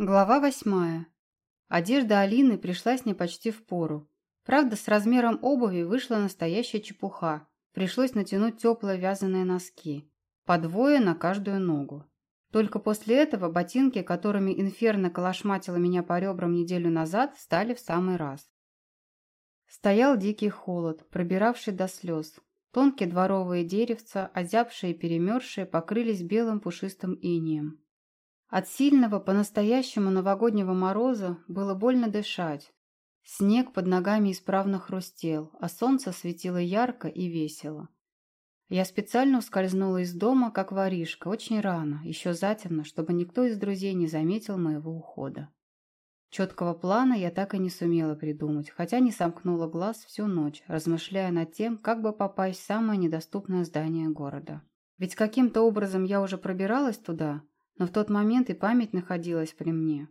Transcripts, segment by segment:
Глава восьмая. Одежда Алины пришлась не почти в пору. Правда, с размером обуви вышла настоящая чепуха. Пришлось натянуть теплые вязаные носки. По двое на каждую ногу. Только после этого ботинки, которыми Инферно колошматила меня по ребрам неделю назад, стали в самый раз. Стоял дикий холод, пробиравший до слез. Тонкие дворовые деревца, озябшие и перемерзшие, покрылись белым пушистым инием. От сильного, по-настоящему новогоднего мороза было больно дышать. Снег под ногами исправно хрустел, а солнце светило ярко и весело. Я специально ускользнула из дома, как воришка, очень рано, еще затемно, чтобы никто из друзей не заметил моего ухода. Четкого плана я так и не сумела придумать, хотя не сомкнула глаз всю ночь, размышляя над тем, как бы попасть в самое недоступное здание города. Ведь каким-то образом я уже пробиралась туда, но в тот момент и память находилась при мне.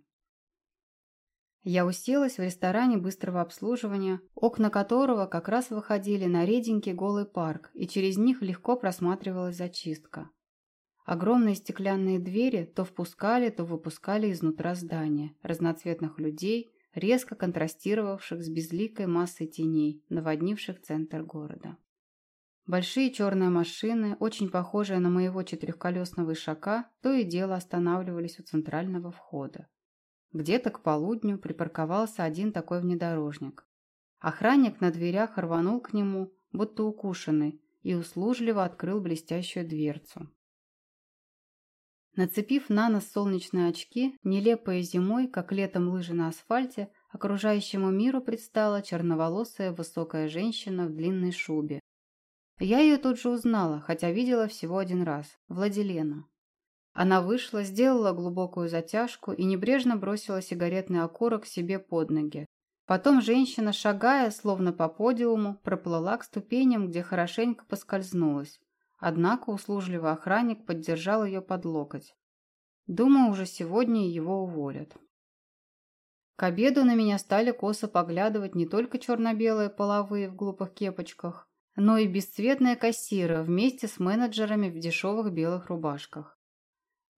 Я уселась в ресторане быстрого обслуживания, окна которого как раз выходили на реденький голый парк, и через них легко просматривалась зачистка. Огромные стеклянные двери то впускали, то выпускали изнутра здания, разноцветных людей, резко контрастировавших с безликой массой теней, наводнивших центр города. Большие черные машины, очень похожие на моего четырехколесного ишака, то и дело останавливались у центрального входа. Где-то к полудню припарковался один такой внедорожник. Охранник на дверях рванул к нему, будто укушенный, и услужливо открыл блестящую дверцу. Нацепив на нос солнечные очки, нелепые зимой, как летом лыжи на асфальте, окружающему миру предстала черноволосая высокая женщина в длинной шубе, я ее тут же узнала, хотя видела всего один раз. Владилена. Она вышла, сделала глубокую затяжку и небрежно бросила сигаретный окурок себе под ноги. Потом женщина, шагая, словно по подиуму, проплыла к ступеням, где хорошенько поскользнулась. Однако услужливый охранник поддержал ее под локоть. Думаю, уже сегодня его уволят. К обеду на меня стали косо поглядывать не только черно-белые половые в глупых кепочках, но и бесцветные кассиры вместе с менеджерами в дешевых белых рубашках.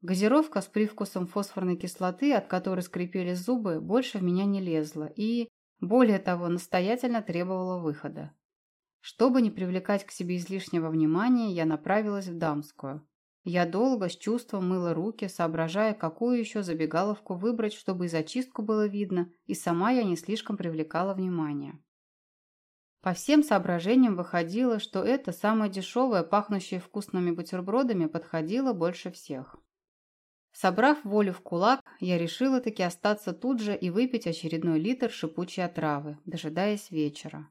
Газировка с привкусом фосфорной кислоты, от которой скрипели зубы, больше в меня не лезла и, более того, настоятельно требовала выхода. Чтобы не привлекать к себе излишнего внимания, я направилась в дамскую. Я долго с чувством мыла руки, соображая, какую еще забегаловку выбрать, чтобы и зачистку было видно, и сама я не слишком привлекала внимание. По всем соображениям выходило, что это самое дешевое, пахнущее вкусными бутербродами, подходило больше всех. Собрав волю в кулак, я решила таки остаться тут же и выпить очередной литр шипучей отравы, дожидаясь вечера.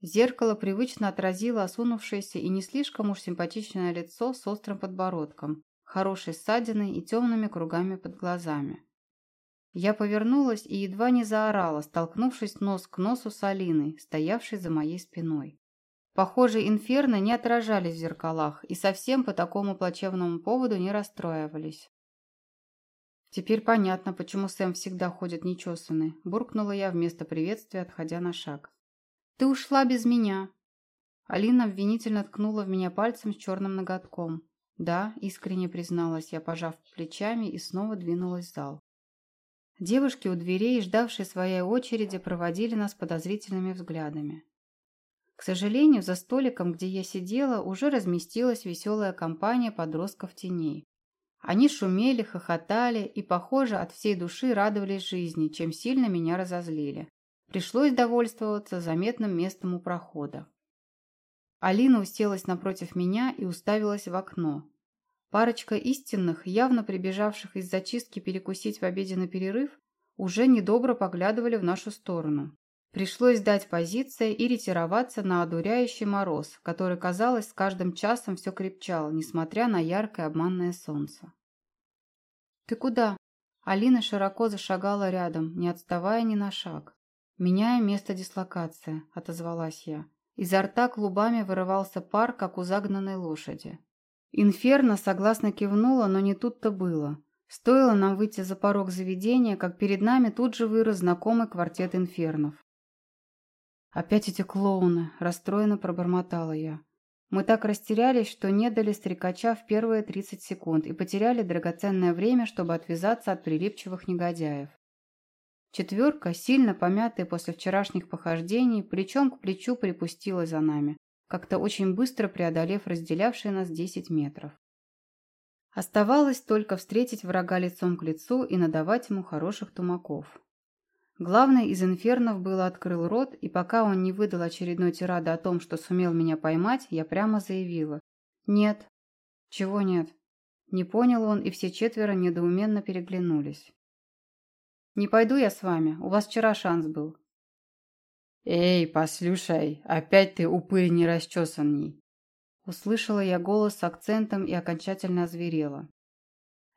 Зеркало привычно отразило осунувшееся и не слишком уж симпатичное лицо с острым подбородком, хорошей ссадиной и темными кругами под глазами. Я повернулась и едва не заорала, столкнувшись нос к носу с Алиной, стоявшей за моей спиной. Похоже, инферно не отражались в зеркалах и совсем по такому плачевному поводу не расстроивались. Теперь понятно, почему Сэм всегда ходит нечесанный, буркнула я вместо приветствия, отходя на шаг. «Ты ушла без меня!» Алина обвинительно ткнула в меня пальцем с черным ноготком. «Да», — искренне призналась я, пожав плечами, и снова двинулась в зал. Девушки у дверей, ждавшие своей очереди, проводили нас подозрительными взглядами. К сожалению, за столиком, где я сидела, уже разместилась веселая компания подростков теней. Они шумели, хохотали и, похоже, от всей души радовались жизни, чем сильно меня разозлили. Пришлось довольствоваться заметным местом у прохода. Алина уселась напротив меня и уставилась в окно. Парочка истинных, явно прибежавших из зачистки перекусить в обеденный перерыв, уже недобро поглядывали в нашу сторону. Пришлось дать позиции и ретироваться на одуряющий мороз, который, казалось, с каждым часом все крепчал, несмотря на яркое обманное солнце. «Ты куда?» Алина широко зашагала рядом, не отставая ни на шаг. «Меняя место дислокации», — отозвалась я. Изо рта клубами вырывался пар, как у загнанной лошади. Инферно согласно кивнула, но не тут-то было. Стоило нам выйти за порог заведения, как перед нами тут же вырос знакомый квартет инфернов. «Опять эти клоуны!» – расстроенно пробормотала я. Мы так растерялись, что не дали стрекача в первые 30 секунд и потеряли драгоценное время, чтобы отвязаться от прилипчивых негодяев. Четверка, сильно помятая после вчерашних похождений, плечом к плечу припустила за нами, как-то очень быстро преодолев разделявшие нас 10 метров. Оставалось только встретить врага лицом к лицу и надавать ему хороших тумаков. Главный из инфернов было открыл рот, и пока он не выдал очередной тирады о том, что сумел меня поймать, я прямо заявила. «Нет». «Чего нет?» Не понял он, и все четверо недоуменно переглянулись. «Не пойду я с вами, у вас вчера шанс был». «Эй, послушай, опять ты упырь нерасчесанный!» Услышала я голос с акцентом и окончательно озверела.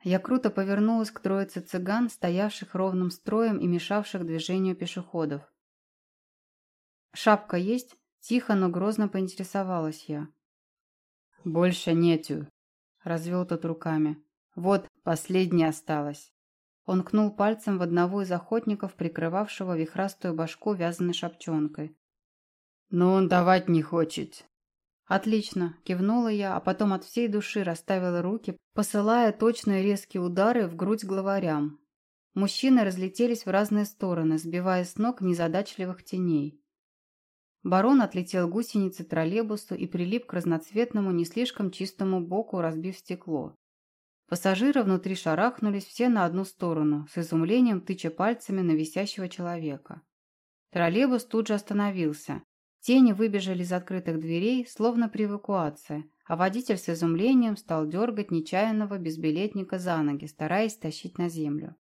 Я круто повернулась к троице цыган, стоявших ровным строем и мешавших движению пешеходов. «Шапка есть?» – тихо, но грозно поинтересовалась я. «Больше нету», – развел тот руками. «Вот, последняя осталась». Он кнул пальцем в одного из охотников, прикрывавшего вихрастую башку вязаной шапчонкой. «Но он давать не хочет». «Отлично!» – кивнула я, а потом от всей души расставила руки, посылая точные резкие удары в грудь главарям. Мужчины разлетелись в разные стороны, сбивая с ног незадачливых теней. Барон отлетел гусеницей троллейбусу и прилип к разноцветному, не слишком чистому боку, разбив стекло. Пассажиры внутри шарахнулись все на одну сторону, с изумлением тыча пальцами на висящего человека. Троллейбус тут же остановился. Тени выбежали из открытых дверей, словно при эвакуации, а водитель с изумлением стал дергать нечаянного безбилетника за ноги, стараясь тащить на землю.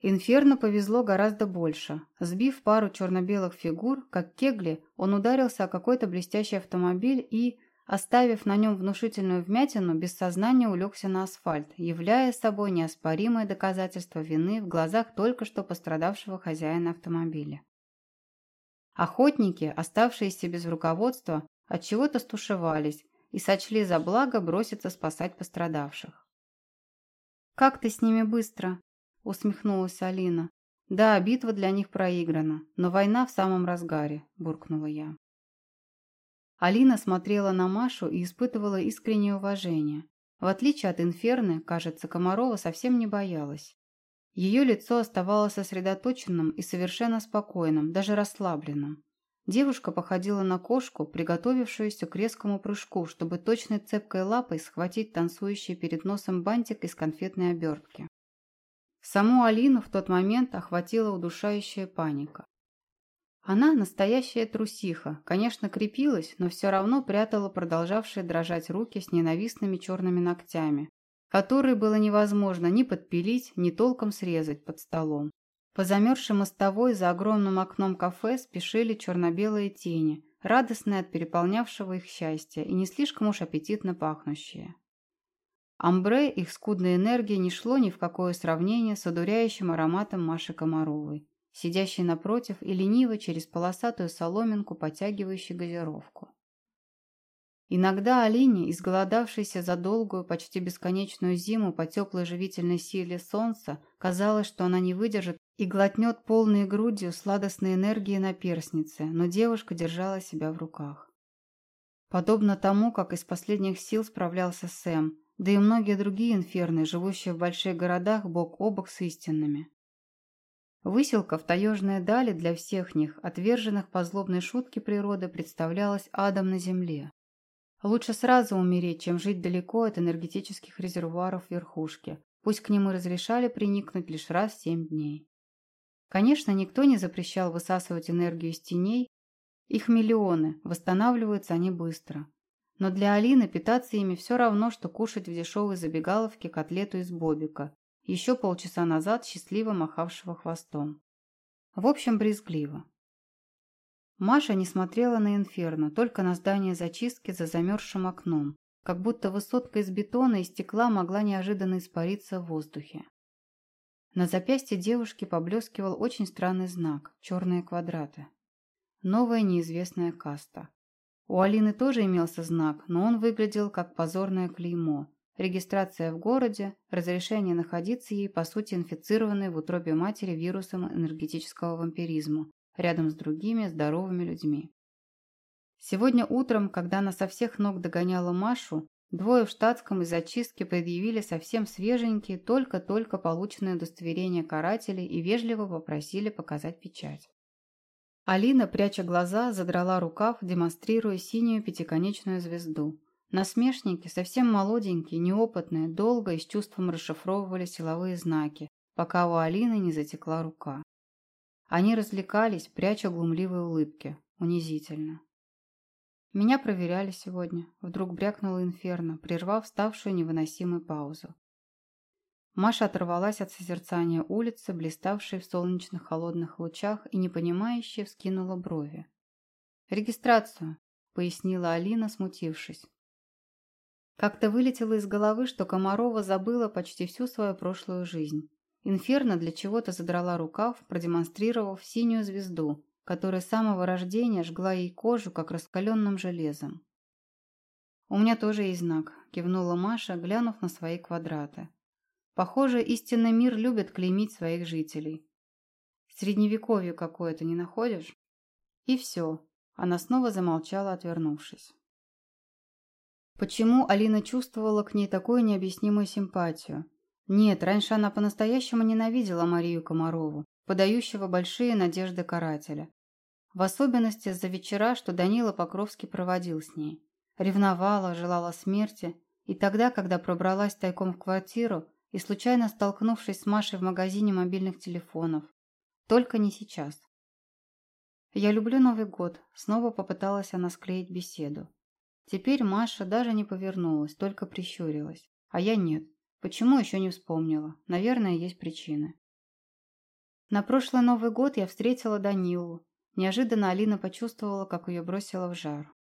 Инферно повезло гораздо больше. Сбив пару черно-белых фигур, как кегли, он ударился о какой-то блестящий автомобиль и, Оставив на нем внушительную вмятину, без сознания улегся на асфальт, являя собой неоспоримое доказательство вины в глазах только что пострадавшего хозяина автомобиля. Охотники, оставшиеся без руководства, от чего то стушевались и сочли за благо броситься спасать пострадавших. «Как ты с ними быстро?» – усмехнулась Алина. «Да, битва для них проиграна, но война в самом разгаре», – буркнула я. Алина смотрела на Машу и испытывала искреннее уважение. В отличие от Инферны, кажется, Комарова совсем не боялась. Ее лицо оставалось сосредоточенным и совершенно спокойным, даже расслабленным. Девушка походила на кошку, приготовившуюся к резкому прыжку, чтобы точной цепкой лапой схватить танцующий перед носом бантик из конфетной обертки. Саму Алину в тот момент охватила удушающая паника. Она настоящая трусиха, конечно, крепилась, но все равно прятала продолжавшие дрожать руки с ненавистными черными ногтями, которые было невозможно ни подпилить, ни толком срезать под столом. По замерзшей мостовой за огромным окном кафе спешили черно-белые тени, радостные от переполнявшего их счастья и не слишком уж аппетитно пахнущие. Амбре их скудной энергии не шло ни в какое сравнение с одуряющим ароматом Маши Комаровой сидящий напротив и лениво через полосатую соломинку потягивающий газировку. Иногда Алине, изголодавшейся за долгую, почти бесконечную зиму по теплой живительной силе солнца, казалось, что она не выдержит и глотнет полной грудью сладостной энергии на перстнице, но девушка держала себя в руках. Подобно тому, как из последних сил справлялся Сэм, да и многие другие инферны, живущие в больших городах бок о бок с истинными. Выселка в таежные дали для всех них, отверженных по злобной шутке природы, представлялась адом на земле. Лучше сразу умереть, чем жить далеко от энергетических резервуаров верхушки, пусть к ним и разрешали приникнуть лишь раз в семь дней. Конечно, никто не запрещал высасывать энергию из теней, их миллионы, восстанавливаются они быстро. Но для Алины питаться ими все равно, что кушать в дешевой забегаловке котлету из бобика, еще полчаса назад счастливо махавшего хвостом. В общем, брезгливо. Маша не смотрела на инферно, только на здание зачистки за замерзшим окном, как будто высотка из бетона и стекла могла неожиданно испариться в воздухе. На запястье девушки поблескивал очень странный знак – черные квадраты. Новая неизвестная каста. У Алины тоже имелся знак, но он выглядел как позорное клеймо, Регистрация в городе, разрешение находиться ей, по сути, инфицированной в утробе матери вирусом энергетического вампиризма, рядом с другими здоровыми людьми. Сегодня утром, когда она со всех ног догоняла Машу, двое в штатском из зачистки предъявили совсем свеженькие, только-только полученные удостоверения карателей и вежливо попросили показать печать. Алина, пряча глаза, задрала рукав, демонстрируя синюю пятиконечную звезду. Насмешники, совсем молоденькие, неопытные, долго и с чувством расшифровывали силовые знаки, пока у Алины не затекла рука. Они развлекались, пряча глумливые улыбки. Унизительно. Меня проверяли сегодня. Вдруг брякнула инферно, прервав ставшую невыносимой паузу. Маша оторвалась от созерцания улицы, блиставшей в солнечных холодных лучах, и непонимающе вскинула брови. «Регистрацию», — пояснила Алина, смутившись. Как-то вылетело из головы, что Комарова забыла почти всю свою прошлую жизнь. Инферно для чего-то задрала рукав, продемонстрировав синюю звезду, которая с самого рождения жгла ей кожу, как раскаленным железом. «У меня тоже есть знак», – кивнула Маша, глянув на свои квадраты. Похоже, истинный мир любит клеймить своих жителей. Средневековье какое-то не находишь? И все. Она снова замолчала, отвернувшись. Почему Алина чувствовала к ней такую необъяснимую симпатию? Нет, раньше она по-настоящему ненавидела Марию Комарову, подающего большие надежды карателя. В особенности за вечера, что Данила Покровский проводил с ней. Ревновала, желала смерти, и тогда, когда пробралась тайком в квартиру, и случайно столкнувшись с Машей в магазине мобильных телефонов. Только не сейчас. «Я люблю Новый год», — снова попыталась она склеить беседу. Теперь Маша даже не повернулась, только прищурилась. А я нет. Почему еще не вспомнила? Наверное, есть причины. На прошлый Новый год я встретила Данилу. Неожиданно Алина почувствовала, как ее бросило в жар.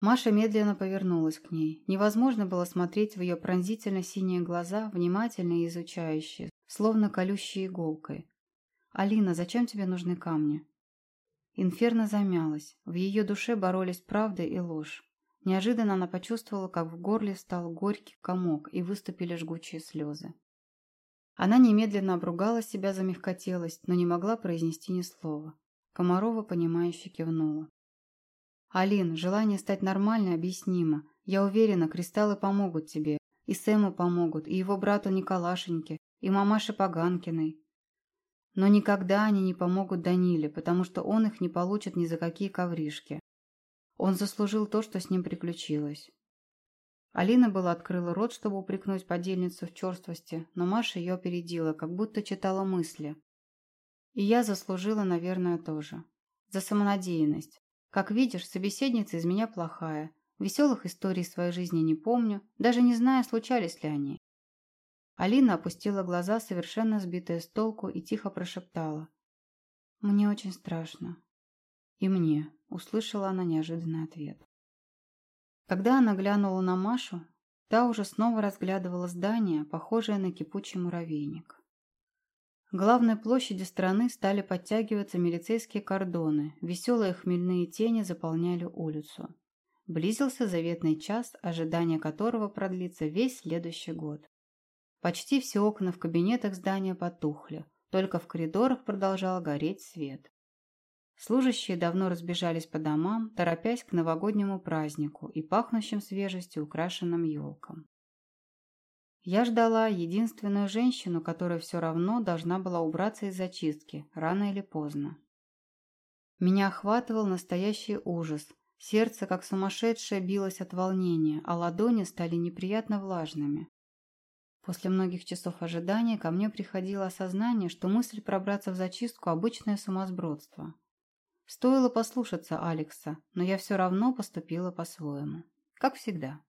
Маша медленно повернулась к ней. Невозможно было смотреть в ее пронзительно синие глаза, внимательные и изучающие, словно колющие иголкой. «Алина, зачем тебе нужны камни?» Инферно замялась. В ее душе боролись правда и ложь. Неожиданно она почувствовала, как в горле стал горький комок и выступили жгучие слезы. Она немедленно обругала себя за мягкотелость, но не могла произнести ни слова. Комарова, понимающе кивнула. «Алин, желание стать нормальной объяснимо. Я уверена, кристаллы помогут тебе. И Сэму помогут, и его брату Николашеньке, и мамаше Поганкиной. Но никогда они не помогут Даниле, потому что он их не получит ни за какие ковришки. Он заслужил то, что с ним приключилось». Алина была открыла рот, чтобы упрекнуть подельницу в черствости, но Маша ее опередила, как будто читала мысли. И я заслужила, наверное, тоже. За самонадеянность. Как видишь, собеседница из меня плохая. Веселых историй своей жизни не помню, даже не знаю, случались ли они. Алина опустила глаза, совершенно сбитая с толку, и тихо прошептала. «Мне очень страшно». «И мне», — услышала она неожиданный ответ. Когда она глянула на Машу, та уже снова разглядывала здание, похожее на кипучий муравейник главной площади страны стали подтягиваться милицейские кордоны, веселые хмельные тени заполняли улицу. Близился заветный час, ожидание которого продлится весь следующий год. Почти все окна в кабинетах здания потухли, только в коридорах продолжал гореть свет. Служащие давно разбежались по домам, торопясь к новогоднему празднику и пахнущим свежестью украшенным елкам. Я ждала единственную женщину, которая все равно должна была убраться из зачистки, рано или поздно. Меня охватывал настоящий ужас. Сердце, как сумасшедшее, билось от волнения, а ладони стали неприятно влажными. После многих часов ожидания ко мне приходило осознание, что мысль пробраться в зачистку – обычное сумасбродство. Стоило послушаться Алекса, но я все равно поступила по-своему. Как всегда.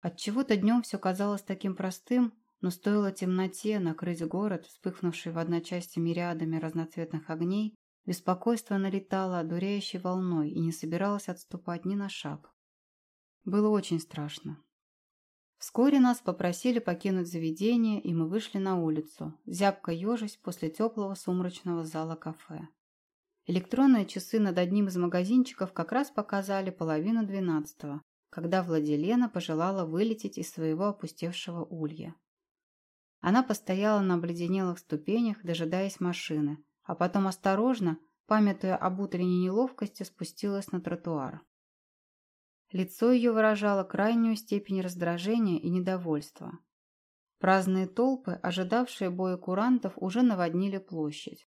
Отчего-то днем все казалось таким простым, но стоило темноте накрыть город, вспыхнувший в одночасье мириадами разноцветных огней, беспокойство налетало одуряющей волной и не собиралось отступать ни на шаг. Было очень страшно. Вскоре нас попросили покинуть заведение, и мы вышли на улицу, зябко ежась после теплого сумрачного зала кафе. Электронные часы над одним из магазинчиков как раз показали половину двенадцатого, когда Владилена пожелала вылететь из своего опустевшего улья. Она постояла на обледенелых ступенях, дожидаясь машины, а потом осторожно, памятуя об утренней неловкости, спустилась на тротуар. Лицо ее выражало крайнюю степень раздражения и недовольства. Праздные толпы, ожидавшие боя курантов, уже наводнили площадь.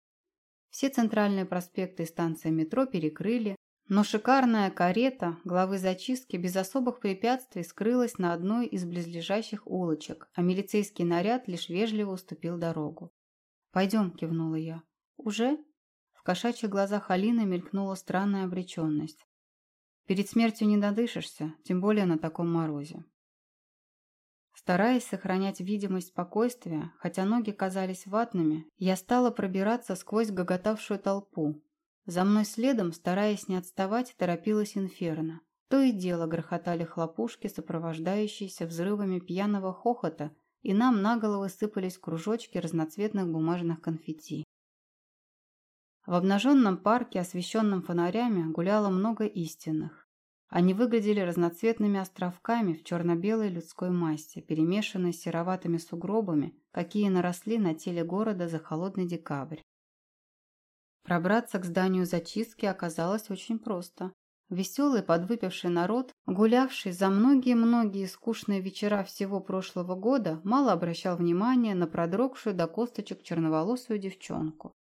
Все центральные проспекты и станции метро перекрыли, но шикарная карета главы зачистки без особых препятствий скрылась на одной из близлежащих улочек, а милицейский наряд лишь вежливо уступил дорогу. «Пойдем», – кивнула я. «Уже?» В кошачьих глазах Алины мелькнула странная обреченность. «Перед смертью не додышишься, тем более на таком морозе». Стараясь сохранять видимость спокойствия, хотя ноги казались ватными, я стала пробираться сквозь гоготавшую толпу. За мной следом, стараясь не отставать, торопилась инферно. То и дело грохотали хлопушки, сопровождающиеся взрывами пьяного хохота, и нам на головы сыпались кружочки разноцветных бумажных конфетти. В обнаженном парке, освещенном фонарями, гуляло много истинных. Они выглядели разноцветными островками в черно-белой людской массе, перемешанной с сероватыми сугробами, какие наросли на теле города за холодный декабрь. Пробраться к зданию зачистки оказалось очень просто. Веселый подвыпивший народ, гулявший за многие-многие скучные вечера всего прошлого года, мало обращал внимания на продрогшую до косточек черноволосую девчонку.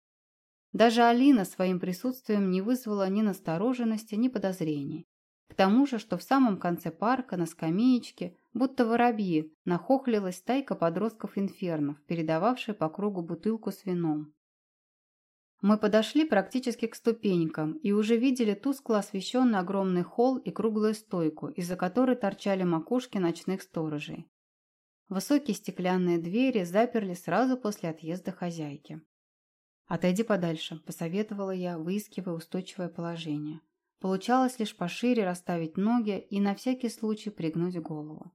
Даже Алина своим присутствием не вызвала ни настороженности, ни подозрений. К тому же, что в самом конце парка, на скамеечке, будто воробьи, нахохлилась стайка подростков-инфернов, передававшая по кругу бутылку с вином. Мы подошли практически к ступенькам и уже видели тускло освещенный огромный холл и круглую стойку, из-за которой торчали макушки ночных сторожей. Высокие стеклянные двери заперли сразу после отъезда хозяйки. «Отойди подальше», – посоветовала я, выискивая устойчивое положение. Получалось лишь пошире расставить ноги и на всякий случай пригнуть голову.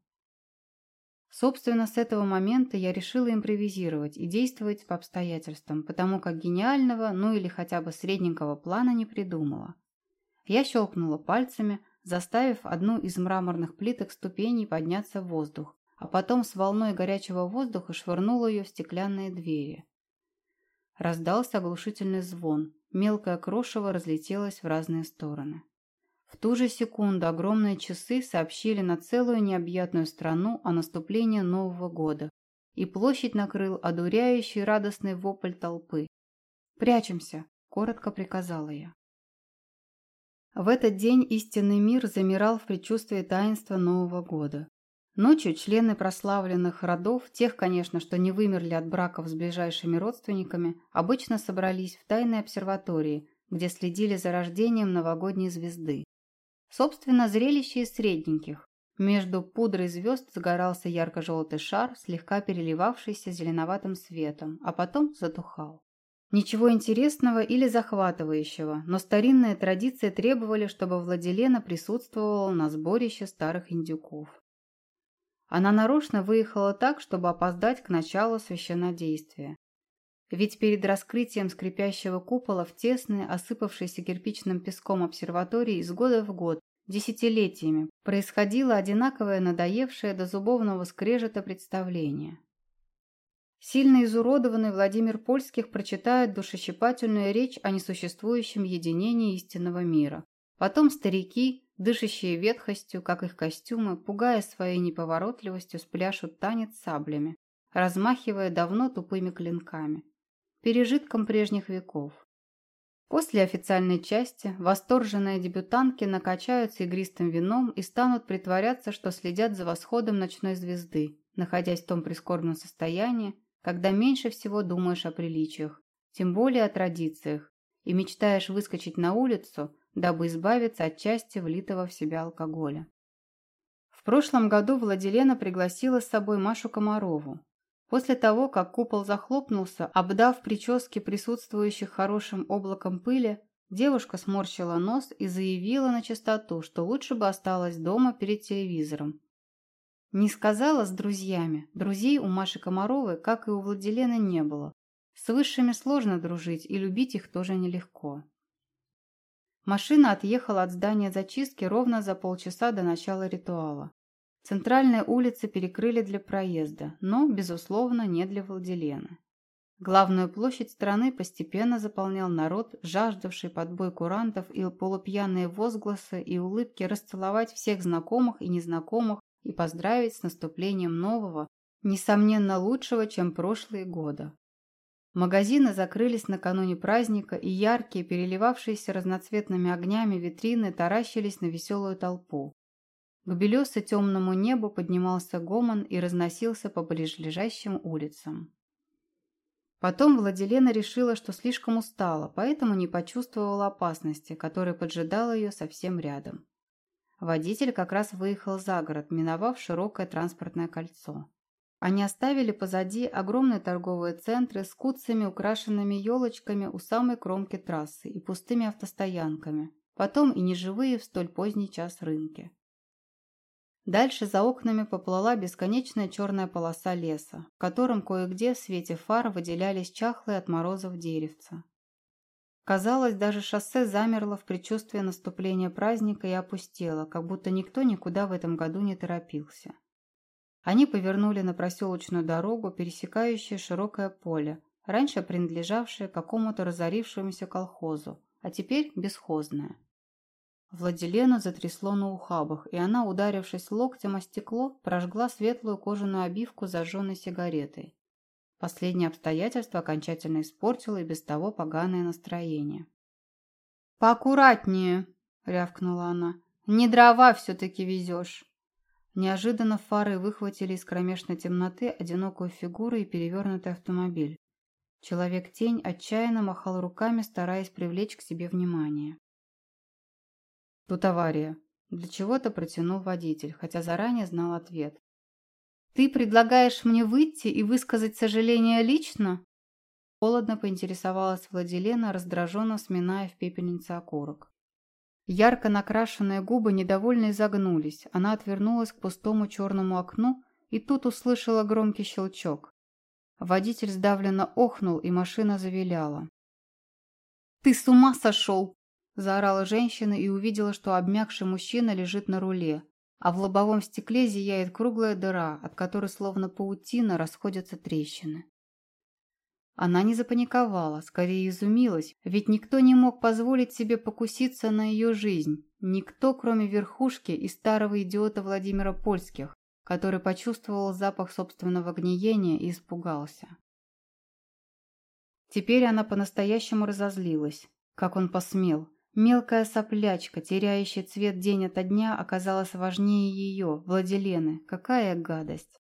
Собственно, с этого момента я решила импровизировать и действовать по обстоятельствам, потому как гениального, ну или хотя бы средненького плана не придумала. Я щелкнула пальцами, заставив одну из мраморных плиток ступеней подняться в воздух, а потом с волной горячего воздуха швырнула ее в стеклянные двери. Раздался оглушительный звон, Мелкое крошево разлетелось в разные стороны. В ту же секунду огромные часы сообщили на целую необъятную страну о наступлении Нового года, и площадь накрыл одуряющий радостный вопль толпы. «Прячемся!» – коротко приказала я. В этот день истинный мир замирал в предчувствии таинства Нового года. Ночью члены прославленных родов, тех, конечно, что не вымерли от браков с ближайшими родственниками, обычно собрались в тайной обсерватории, где следили за рождением новогодней звезды. Собственно, зрелище из средненьких. Между пудрой звезд загорался ярко-желтый шар, слегка переливавшийся зеленоватым светом, а потом затухал. Ничего интересного или захватывающего, но старинные традиции требовали, чтобы Владилена присутствовала на сборище старых индюков. Она нарочно выехала так, чтобы опоздать к началу священнодействия. Ведь перед раскрытием скрипящего купола в тесной, осыпавшейся кирпичным песком обсерватории из года в год, десятилетиями, происходило одинаковое надоевшее до зубовного скрежета представление. Сильно изуродованный Владимир Польских прочитает душещипательную речь о несуществующем единении истинного мира. Потом старики, дышащие ветхостью, как их костюмы, пугая своей неповоротливостью, спляшут танец саблями, размахивая давно тупыми клинками, пережитком прежних веков. После официальной части восторженные дебютантки накачаются игристым вином и станут притворяться, что следят за восходом ночной звезды, находясь в том прискорбном состоянии, когда меньше всего думаешь о приличиях, тем более о традициях, и мечтаешь выскочить на улицу, дабы избавиться от части влитого в себя алкоголя. В прошлом году Владилена пригласила с собой Машу Комарову. После того, как купол захлопнулся, обдав прически присутствующих хорошим облаком пыли, девушка сморщила нос и заявила на чистоту, что лучше бы осталась дома перед телевизором. Не сказала с друзьями. Друзей у Маши Комаровой, как и у Владилены, не было. С высшими сложно дружить, и любить их тоже нелегко. Машина отъехала от здания зачистки ровно за полчаса до начала ритуала. Центральные улицы перекрыли для проезда, но, безусловно, не для Владилены. Главную площадь страны постепенно заполнял народ, жаждавший подбой курантов и полупьяные возгласы и улыбки расцеловать всех знакомых и незнакомых и поздравить с наступлением нового, несомненно лучшего, чем прошлые года. Магазины закрылись накануне праздника, и яркие, переливавшиеся разноцветными огнями витрины таращились на веселую толпу. К белесо-темному небу поднимался гомон и разносился по ближайшим улицам. Потом Владилена решила, что слишком устала, поэтому не почувствовала опасности, которая поджидала ее совсем рядом. Водитель как раз выехал за город, миновав широкое транспортное кольцо. Они оставили позади огромные торговые центры с куцами, украшенными елочками у самой кромки трассы и пустыми автостоянками, потом и неживые в столь поздний час рынки. Дальше за окнами поплыла бесконечная черная полоса леса, в котором кое-где в свете фар выделялись чахлые от морозов деревца. Казалось, даже шоссе замерло в предчувствии наступления праздника и опустело, как будто никто никуда в этом году не торопился. Они повернули на проселочную дорогу, пересекающую широкое поле, раньше принадлежавшее какому-то разорившемуся колхозу, а теперь бесхозное. Владилену затрясло на ухабах, и она, ударившись локтем о стекло, прожгла светлую кожаную обивку зажженной сигаретой. Последнее обстоятельство окончательно испортило и без того поганое настроение. «Поаккуратнее!» — рявкнула она. «Не дрова все-таки везешь!» Неожиданно фары выхватили из кромешной темноты одинокую фигуру и перевернутый автомобиль. Человек-тень отчаянно махал руками, стараясь привлечь к себе внимание. Тут авария. Для чего-то протянул водитель, хотя заранее знал ответ. «Ты предлагаешь мне выйти и высказать сожаление лично?» Холодно поинтересовалась Владилена, раздраженно сминая в пепельнице окурок. Ярко накрашенные губы недовольно изогнулись. Она отвернулась к пустому черному окну и тут услышала громкий щелчок. Водитель сдавленно охнул, и машина завиляла. «Ты с ума сошел!» Заорала женщина и увидела, что обмякший мужчина лежит на руле, а в лобовом стекле зияет круглая дыра, от которой словно паутина расходятся трещины. Она не запаниковала, скорее изумилась, ведь никто не мог позволить себе покуситься на ее жизнь. Никто, кроме верхушки и старого идиота Владимира Польских, который почувствовал запах собственного гниения и испугался. Теперь она по-настоящему разозлилась. Как он посмел? Мелкая соплячка, теряющая цвет день ото дня, оказалась важнее ее, Владилены. Какая гадость!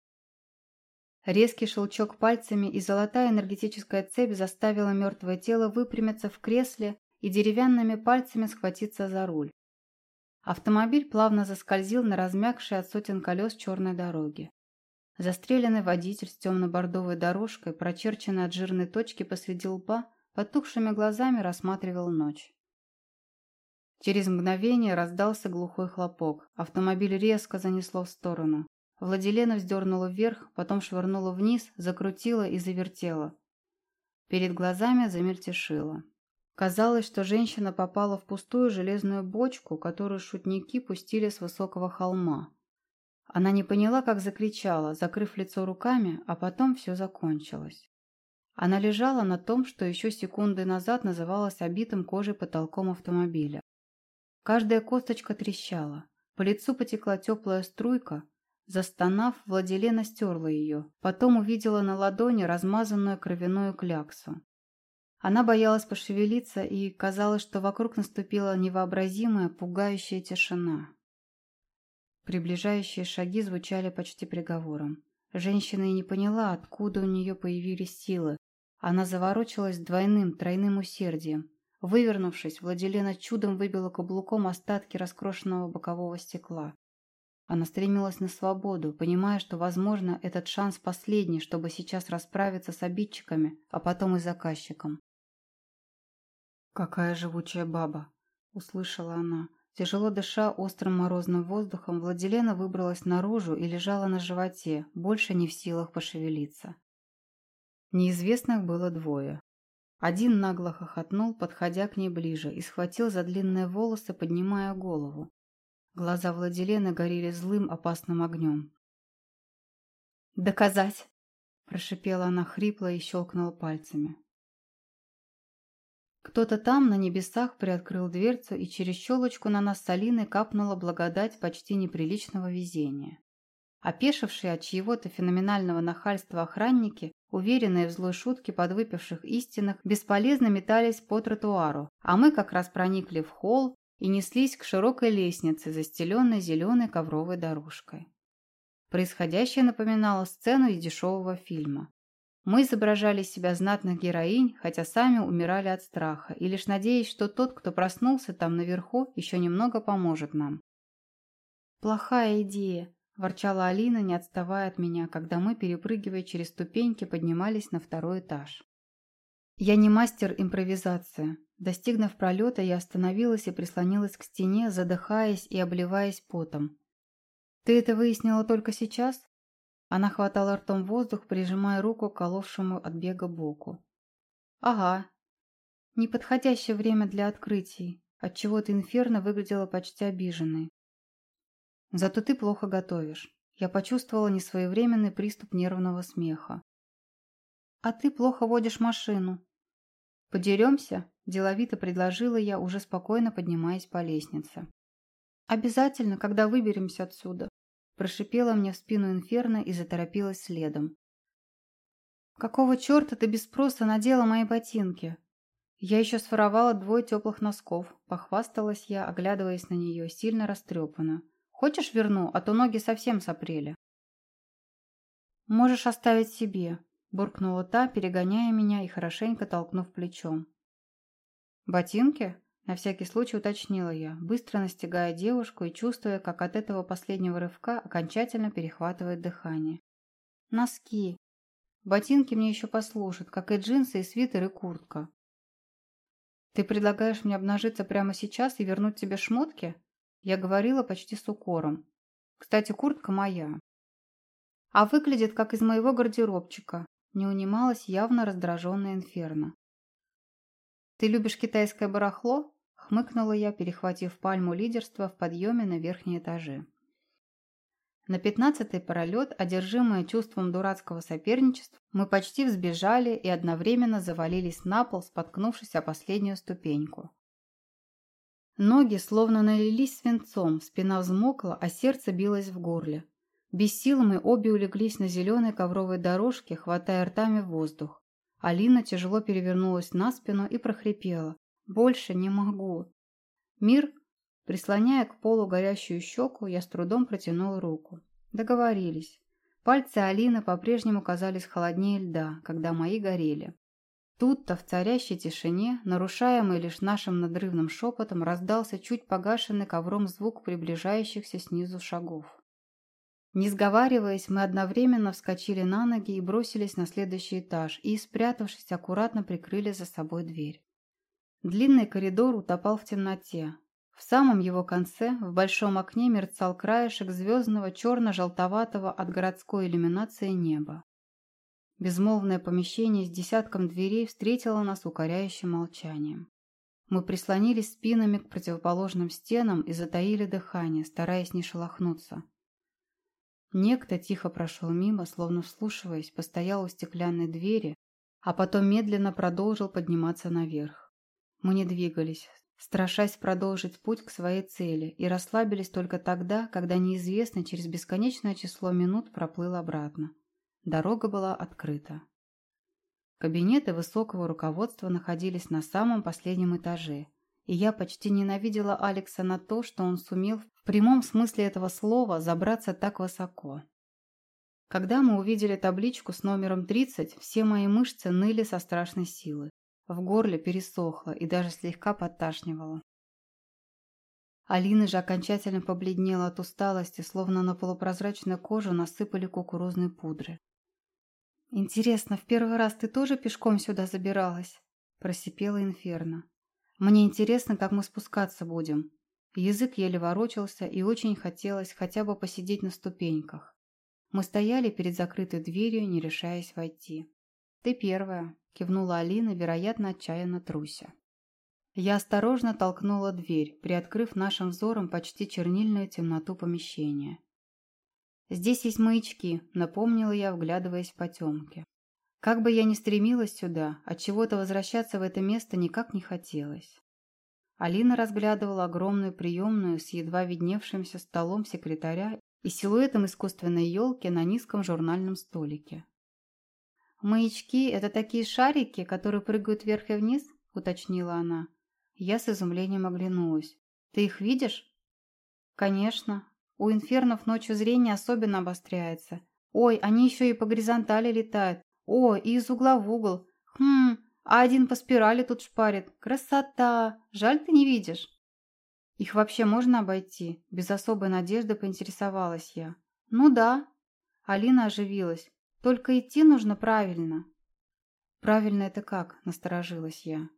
Резкий шелчок пальцами и золотая энергетическая цепь заставила мертвое тело выпрямиться в кресле и деревянными пальцами схватиться за руль. Автомобиль плавно заскользил на размягшей от сотен колес черной дороге. Застреленный водитель с темно-бордовой дорожкой, прочерченной от жирной точки посреди лба, потухшими глазами рассматривал ночь. Через мгновение раздался глухой хлопок. Автомобиль резко занесло в сторону. Владилена вздернула вверх, потом швырнула вниз, закрутила и завертела. Перед глазами замельтешило. Казалось, что женщина попала в пустую железную бочку, которую шутники пустили с высокого холма. Она не поняла, как закричала, закрыв лицо руками, а потом все закончилось. Она лежала на том, что еще секунды назад называлось обитым кожей потолком автомобиля. Каждая косточка трещала. По лицу потекла теплая струйка. Застонав, Владилена стерла ее. Потом увидела на ладони размазанную кровяную кляксу. Она боялась пошевелиться, и казалось, что вокруг наступила невообразимая, пугающая тишина. Приближающие шаги звучали почти приговором. Женщина и не поняла, откуда у нее появились силы. Она заворочилась двойным, тройным усердием. Вывернувшись, Владилена чудом выбила каблуком остатки раскрошенного бокового стекла. Она стремилась на свободу, понимая, что, возможно, этот шанс последний, чтобы сейчас расправиться с обидчиками, а потом и заказчиком. «Какая живучая баба!» – услышала она. Тяжело дыша острым морозным воздухом, Владилена выбралась наружу и лежала на животе, больше не в силах пошевелиться. Неизвестных было двое. Один нагло хохотнул, подходя к ней ближе, и схватил за длинные волосы, поднимая голову. Глаза Владилены горели злым, опасным огнем. «Доказать!» Прошипела она хрипло и щелкнула пальцами. Кто-то там, на небесах, приоткрыл дверцу, и через щелочку на нас с Алиной капнула благодать почти неприличного везения. Опешившие от чьего-то феноменального нахальства охранники, уверенные в злой шутке подвыпивших истинных, бесполезно метались по тротуару, а мы как раз проникли в холл и неслись к широкой лестнице, застеленной зеленой ковровой дорожкой. Происходящее напоминало сцену из дешевого фильма. Мы изображали себя знатных героинь, хотя сами умирали от страха, и лишь надеясь, что тот, кто проснулся там наверху, еще немного поможет нам. «Плохая идея», – ворчала Алина, не отставая от меня, когда мы, перепрыгивая через ступеньки, поднимались на второй этаж. Я не мастер импровизации. Достигнув пролета, я остановилась и прислонилась к стене, задыхаясь и обливаясь потом. «Ты это выяснила только сейчас?» Она хватала ртом воздух, прижимая руку к коловшему от бега боку. «Ага. Неподходящее время для открытий, отчего-то Инферно выглядела почти обиженной. Зато ты плохо готовишь. Я почувствовала несвоевременный приступ нервного смеха. А ты плохо водишь машину. Подеремся?» – деловито предложила я, уже спокойно поднимаясь по лестнице. «Обязательно, когда выберемся отсюда», Прошипела мне в спину инферно и заторопилась следом. «Какого черта ты без спроса надела мои ботинки?» Я еще своровала двое теплых носков. Похвасталась я, оглядываясь на нее, сильно растрепанно. «Хочешь верну, а то ноги совсем сопрели». «Можешь оставить себе», – буркнула та, перегоняя меня и хорошенько толкнув плечом. «Ботинки?» На всякий случай уточнила я, быстро настигая девушку и чувствуя, как от этого последнего рывка окончательно перехватывает дыхание. Носки. Ботинки мне еще послужат, как и джинсы, и свитер, и куртка. Ты предлагаешь мне обнажиться прямо сейчас и вернуть тебе шмотки? Я говорила почти с укором. Кстати, куртка моя. А выглядит, как из моего гардеробчика. Не унималась явно раздраженная Инферно. «Ты любишь китайское барахло?» Хмыкнула я, перехватив пальму лидерства в подъеме на верхние этажи. На пятнадцатый пролет, одержимые чувством дурацкого соперничества, мы почти взбежали и одновременно завалились на пол, споткнувшись о последнюю ступеньку. Ноги словно налились свинцом, спина взмокла, а сердце билось в горле. Без сил мы обе улеглись на зеленой ковровой дорожке, хватая ртами воздух. Алина тяжело перевернулась на спину и прохрипела. Больше не могу. Мир, прислоняя к полу горящую щеку, я с трудом протянул руку. Договорились. Пальцы Алины по-прежнему казались холоднее льда, когда мои горели. Тут-то в царящей тишине, нарушаемый лишь нашим надрывным шепотом, раздался чуть погашенный ковром звук приближающихся снизу шагов. Не сговариваясь, мы одновременно вскочили на ноги и бросились на следующий этаж и, спрятавшись, аккуратно прикрыли за собой дверь. Длинный коридор утопал в темноте. В самом его конце, в большом окне, мерцал краешек звездного черно-желтоватого от городской иллюминации неба. Безмолвное помещение с десятком дверей встретило нас укоряющим молчанием. Мы прислонились спинами к противоположным стенам и затаили дыхание, стараясь не шелохнуться. Некто тихо прошел мимо, словно вслушиваясь, постоял у стеклянной двери, а потом медленно продолжил подниматься наверх. Мы не двигались, страшась продолжить путь к своей цели, и расслабились только тогда, когда неизвестный через бесконечное число минут проплыл обратно. Дорога была открыта. Кабинеты высокого руководства находились на самом последнем этаже, и я почти ненавидела Алекса на то, что он сумел в прямом смысле этого слова забраться так высоко. Когда мы увидели табличку с номером 30, все мои мышцы ныли со страшной силой. В горле пересохло и даже слегка подташнивало. Алина же окончательно побледнела от усталости, словно на полупрозрачную кожу насыпали кукурузной пудры. «Интересно, в первый раз ты тоже пешком сюда забиралась?» – просипела Инферно. «Мне интересно, как мы спускаться будем». Язык еле ворочался, и очень хотелось хотя бы посидеть на ступеньках. Мы стояли перед закрытой дверью, не решаясь войти. «Ты первая», – кивнула Алина, вероятно, отчаянно труся. Я осторожно толкнула дверь, приоткрыв нашим взором почти чернильную темноту помещения. «Здесь есть маячки», — напомнила я, вглядываясь в потемки. Как бы я ни стремилась сюда, от чего то возвращаться в это место никак не хотелось. Алина разглядывала огромную приемную с едва видневшимся столом секретаря и силуэтом искусственной елки на низком журнальном столике. «Маячки – это такие шарики, которые прыгают вверх и вниз?» – уточнила она. Я с изумлением оглянулась. «Ты их видишь?» «Конечно. У инфернов ночью зрение особенно обостряется. Ой, они еще и по горизонтали летают. О, и из угла в угол. Хм, а один по спирали тут шпарит. Красота! Жаль, ты не видишь». «Их вообще можно обойти?» Без особой надежды поинтересовалась я. «Ну да». Алина оживилась. Только идти нужно правильно. Правильно это как? Насторожилась я.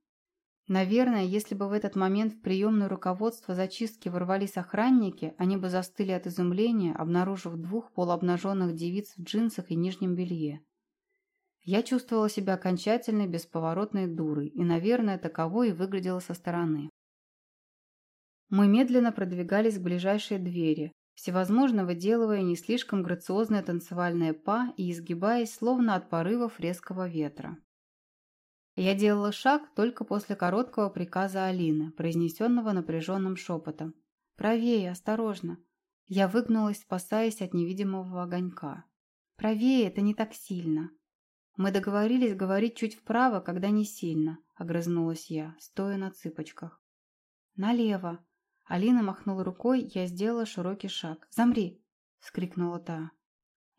Наверное, если бы в этот момент в приемное руководство зачистки ворвались охранники, они бы застыли от изумления, обнаружив двух полуобнаженных девиц в джинсах и нижнем белье. Я чувствовала себя окончательной бесповоротной дурой, и, наверное, таковой и выглядела со стороны. Мы медленно продвигались к ближайшей двери, всевозможно выделывая не слишком грациозное танцевальное па и изгибаясь, словно от порывов резкого ветра. Я делала шаг только после короткого приказа Алины, произнесенного напряженным шепотом. «Правее, осторожно!» Я выгнулась, спасаясь от невидимого огонька. «Правее, это не так сильно!» «Мы договорились говорить чуть вправо, когда не сильно», — огрызнулась я, стоя на цыпочках. «Налево!» Алина махнула рукой, я сделала широкий шаг. «Замри!» — вскрикнула та.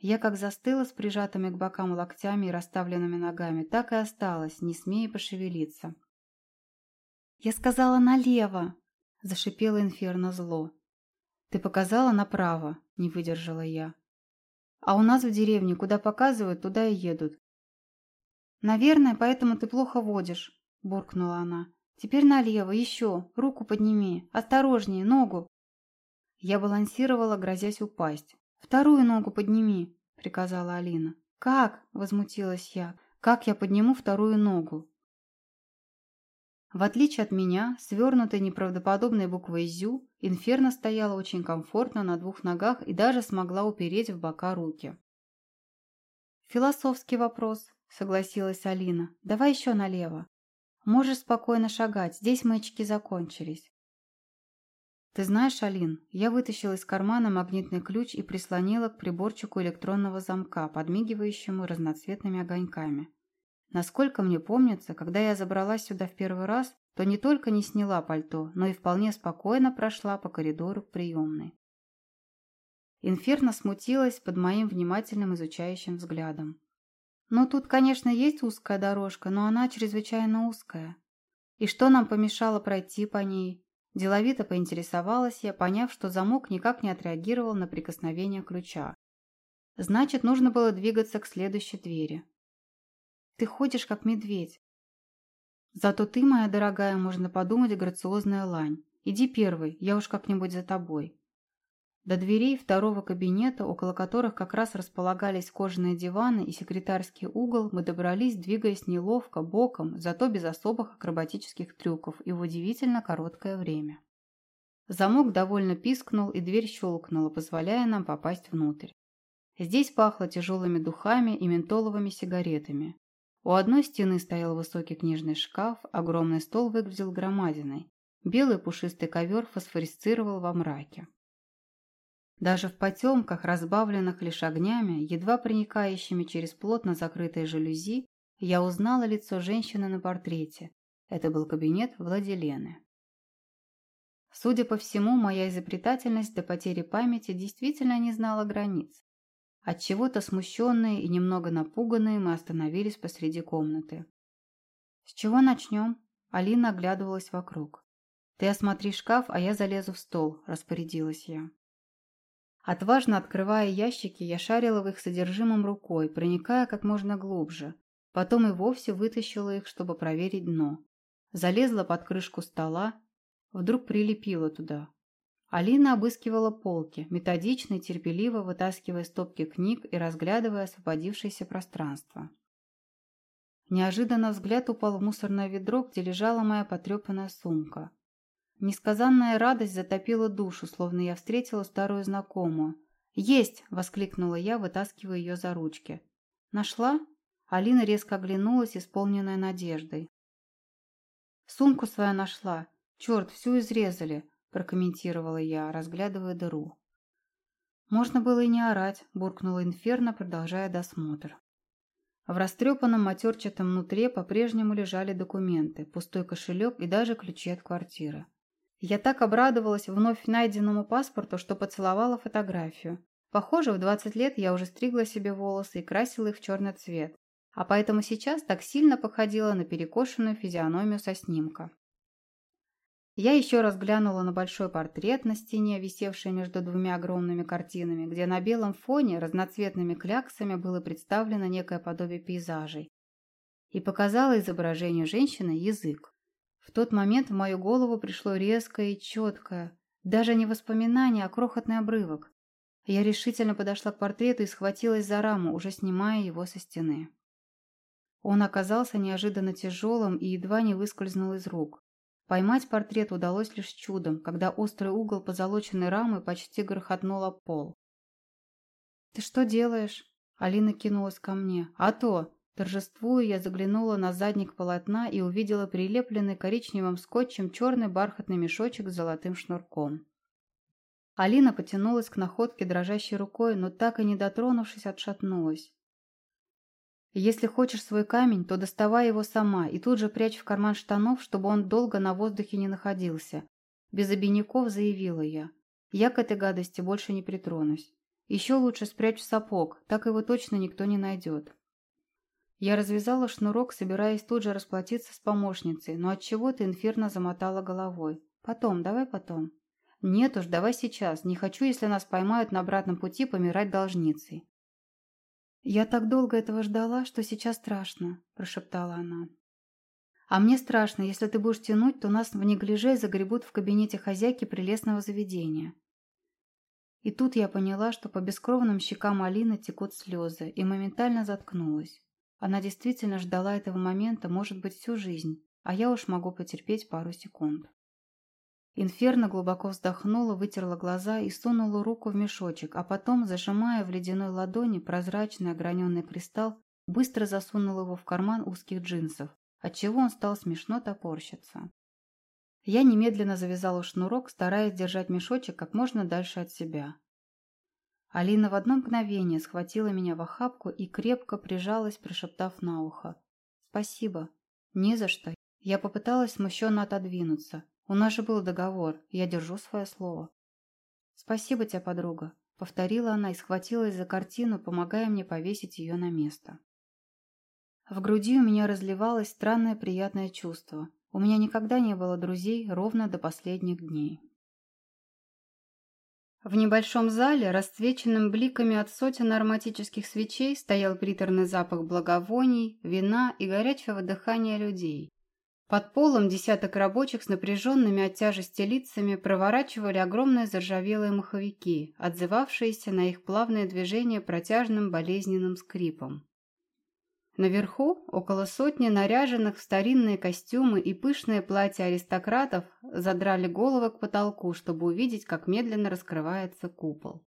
Я как застыла с прижатыми к бокам локтями и расставленными ногами, так и осталась, не смея пошевелиться. «Я сказала налево!» — зашипела инферно зло. «Ты показала направо», — не выдержала я. «А у нас в деревне, куда показывают, туда и едут». «Наверное, поэтому ты плохо водишь», — буркнула она. Теперь налево, еще. Руку подними. Осторожнее, ногу. Я балансировала, грозясь упасть. Вторую ногу подними, приказала Алина. Как? Возмутилась я. Как я подниму вторую ногу? В отличие от меня, свернутой неправдоподобной буквой «зю», Инферно стояла очень комфортно на двух ногах и даже смогла упереть в бока руки. «Философский вопрос», — согласилась Алина. «Давай еще налево». Можешь спокойно шагать, здесь маячки закончились. Ты знаешь, Алин, я вытащила из кармана магнитный ключ и прислонила к приборчику электронного замка, подмигивающему разноцветными огоньками. Насколько мне помнится, когда я забралась сюда в первый раз, то не только не сняла пальто, но и вполне спокойно прошла по коридору к приемной. Инферно смутилась под моим внимательным изучающим взглядом. Ну, тут, конечно, есть узкая дорожка, но она чрезвычайно узкая. И что нам помешало пройти по ней? Деловито поинтересовалась я, поняв, что замок никак не отреагировал на прикосновение ключа. Значит, нужно было двигаться к следующей двери. Ты ходишь, как медведь. Зато ты, моя дорогая, можно подумать, грациозная лань. Иди первый, я уж как-нибудь за тобой. До дверей второго кабинета, около которых как раз располагались кожаные диваны и секретарский угол, мы добрались, двигаясь неловко, боком, зато без особых акробатических трюков и в удивительно короткое время. Замок довольно пискнул, и дверь щелкнула, позволяя нам попасть внутрь. Здесь пахло тяжелыми духами и ментоловыми сигаретами. У одной стены стоял высокий книжный шкаф, огромный стол выглядел громадиной. Белый пушистый ковер фосфорисцировал во мраке. Даже в потемках, разбавленных лишь огнями, едва проникающими через плотно закрытые жалюзи, я узнала лицо женщины на портрете. Это был кабинет Владилены. Судя по всему, моя изобретательность до потери памяти действительно не знала границ. От чего-то смущенные и немного напуганные мы остановились посреди комнаты. «С чего начнем?» Алина оглядывалась вокруг. «Ты осмотри шкаф, а я залезу в стол», – распорядилась я. Отважно открывая ящики, я шарила в их содержимом рукой, проникая как можно глубже. Потом и вовсе вытащила их, чтобы проверить дно. Залезла под крышку стола, вдруг прилепила туда. Алина обыскивала полки, методично и терпеливо вытаскивая стопки книг и разглядывая освободившееся пространство. Неожиданно взгляд упал в мусорное ведро, где лежала моя потрепанная сумка. Несказанная радость затопила душу, словно я встретила старую знакомую. «Есть!» – воскликнула я, вытаскивая ее за ручки. «Нашла?» Алина резко оглянулась, исполненная надеждой. «Сумку свою нашла. Черт, всю изрезали», – прокомментировала я, разглядывая дыру. «Можно было и не орать», – буркнула Инферно, продолжая досмотр. В растрепанном матерчатом нутре по-прежнему лежали документы, пустой кошелек и даже ключи от квартиры. Я так обрадовалась вновь найденному паспорту, что поцеловала фотографию. Похоже, в 20 лет я уже стригла себе волосы и красила их в черный цвет, а поэтому сейчас так сильно походила на перекошенную физиономию со снимка. Я еще раз глянула на большой портрет на стене, висевший между двумя огромными картинами, где на белом фоне разноцветными кляксами было представлено некое подобие пейзажей. И показала изображению женщины язык. В тот момент в мою голову пришло резкое и четкое, даже не воспоминание, а крохотный обрывок. Я решительно подошла к портрету и схватилась за раму, уже снимая его со стены. Он оказался неожиданно тяжелым и едва не выскользнул из рук. Поймать портрет удалось лишь чудом, когда острый угол позолоченной рамы почти грохотнул об пол. «Ты что делаешь?» Алина кинулась ко мне. «А то!» Торжествуя, я заглянула на задник полотна и увидела прилепленный коричневым скотчем черный бархатный мешочек с золотым шнурком. Алина потянулась к находке дрожащей рукой, но так и не дотронувшись, отшатнулась. Если хочешь свой камень, то доставай его сама и тут же прячь в карман штанов, чтобы он долго на воздухе не находился. Без обиняков заявила я. Я к этой гадости больше не притронусь. Еще лучше спрячь в сапог, так его точно никто не найдет. Я развязала шнурок, собираясь тут же расплатиться с помощницей, но от чего то инферно замотала головой. Потом, давай потом. Нет уж, давай сейчас. Не хочу, если нас поймают на обратном пути, помирать должницей. «Я так долго этого ждала, что сейчас страшно», – прошептала она. «А мне страшно, если ты будешь тянуть, то нас в неглиже загребут в кабинете хозяйки прелестного заведения». И тут я поняла, что по бескровным щекам Алины текут слезы, и моментально заткнулась. Она действительно ждала этого момента, может быть, всю жизнь, а я уж могу потерпеть пару секунд. Инферно глубоко вздохнула, вытерла глаза и сунула руку в мешочек, а потом, зажимая в ледяной ладони прозрачный ограненный кристалл, быстро засунула его в карман узких джинсов, отчего он стал смешно топорщиться. Я немедленно завязала шнурок, стараясь держать мешочек как можно дальше от себя. Алина в одно мгновение схватила меня в охапку и крепко прижалась, прошептав на ухо. «Спасибо. Не за что». Я попыталась смущенно отодвинуться, у нас же был договор, я держу свое слово. Спасибо тебе, подруга, повторила она и схватилась за картину, помогая мне повесить ее на место. В груди у меня разливалось странное приятное чувство. У меня никогда не было друзей ровно до последних дней. В небольшом зале, расцвеченном бликами от сотен ароматических свечей, стоял приторный запах благовоний, вина и горячего дыхания людей. Под полом десяток рабочих с напряженными от тяжести лицами проворачивали огромные заржавелые маховики, отзывавшиеся на их плавное движение протяжным болезненным скрипом. Наверху около сотни наряженных в старинные костюмы и пышные платья аристократов задрали головы к потолку, чтобы увидеть, как медленно раскрывается купол.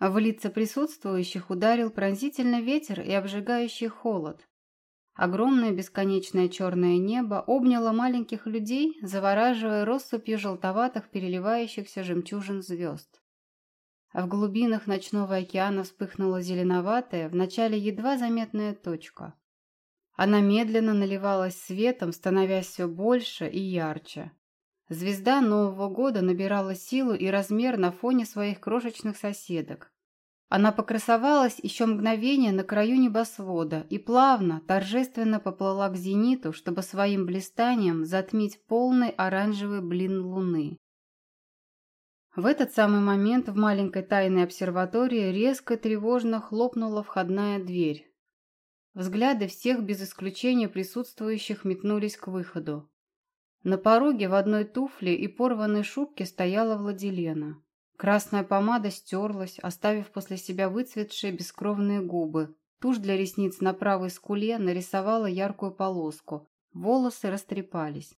В лица присутствующих ударил пронзительный ветер и обжигающий холод, Огромное бесконечное черное небо обняло маленьких людей, завораживая россыпью желтоватых переливающихся жемчужин звезд. А в глубинах ночного океана вспыхнула зеленоватая, вначале едва заметная точка. Она медленно наливалась светом, становясь все больше и ярче. Звезда Нового года набирала силу и размер на фоне своих крошечных соседок, она покрасовалась еще мгновение на краю небосвода и плавно, торжественно поплыла к зениту, чтобы своим блистанием затмить полный оранжевый блин луны. В этот самый момент в маленькой тайной обсерватории резко тревожно хлопнула входная дверь. Взгляды всех без исключения присутствующих метнулись к выходу. На пороге в одной туфле и порванной шубке стояла Владилена. Красная помада стерлась, оставив после себя выцветшие бескровные губы. Тушь для ресниц на правой скуле нарисовала яркую полоску. Волосы растрепались.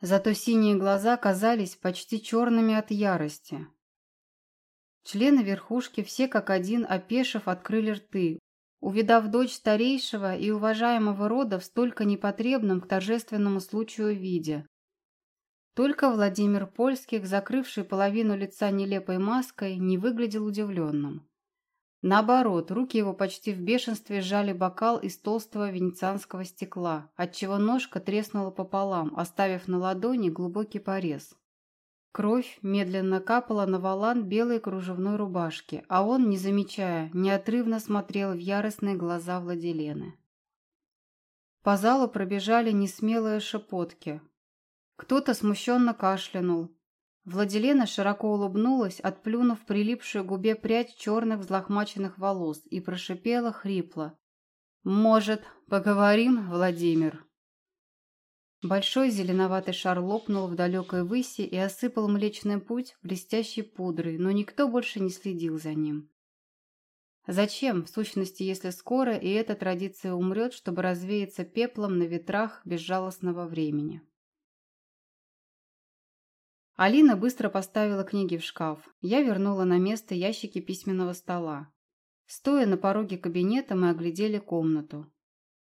Зато синие глаза казались почти черными от ярости. Члены верхушки, все как один, опешив, открыли рты, увидав дочь старейшего и уважаемого рода в столько непотребном к торжественному случаю виде. Только Владимир Польских, закрывший половину лица нелепой маской, не выглядел удивленным. Наоборот, руки его почти в бешенстве сжали бокал из толстого венецианского стекла, отчего ножка треснула пополам, оставив на ладони глубокий порез. Кровь медленно капала на валан белой кружевной рубашки, а он, не замечая, неотрывно смотрел в яростные глаза Владилены. По залу пробежали несмелые шепотки, кто-то смущенно кашлянул. Владилена широко улыбнулась, отплюнув прилипшую губе прядь черных взлохмаченных волос и прошипела хрипло. «Может, поговорим, Владимир?» Большой зеленоватый шар лопнул в далекой выси и осыпал Млечный Путь блестящей пудрой, но никто больше не следил за ним. Зачем, в сущности, если скоро и эта традиция умрет, чтобы развеяться пеплом на ветрах безжалостного времени? Алина быстро поставила книги в шкаф. Я вернула на место ящики письменного стола. Стоя на пороге кабинета, мы оглядели комнату.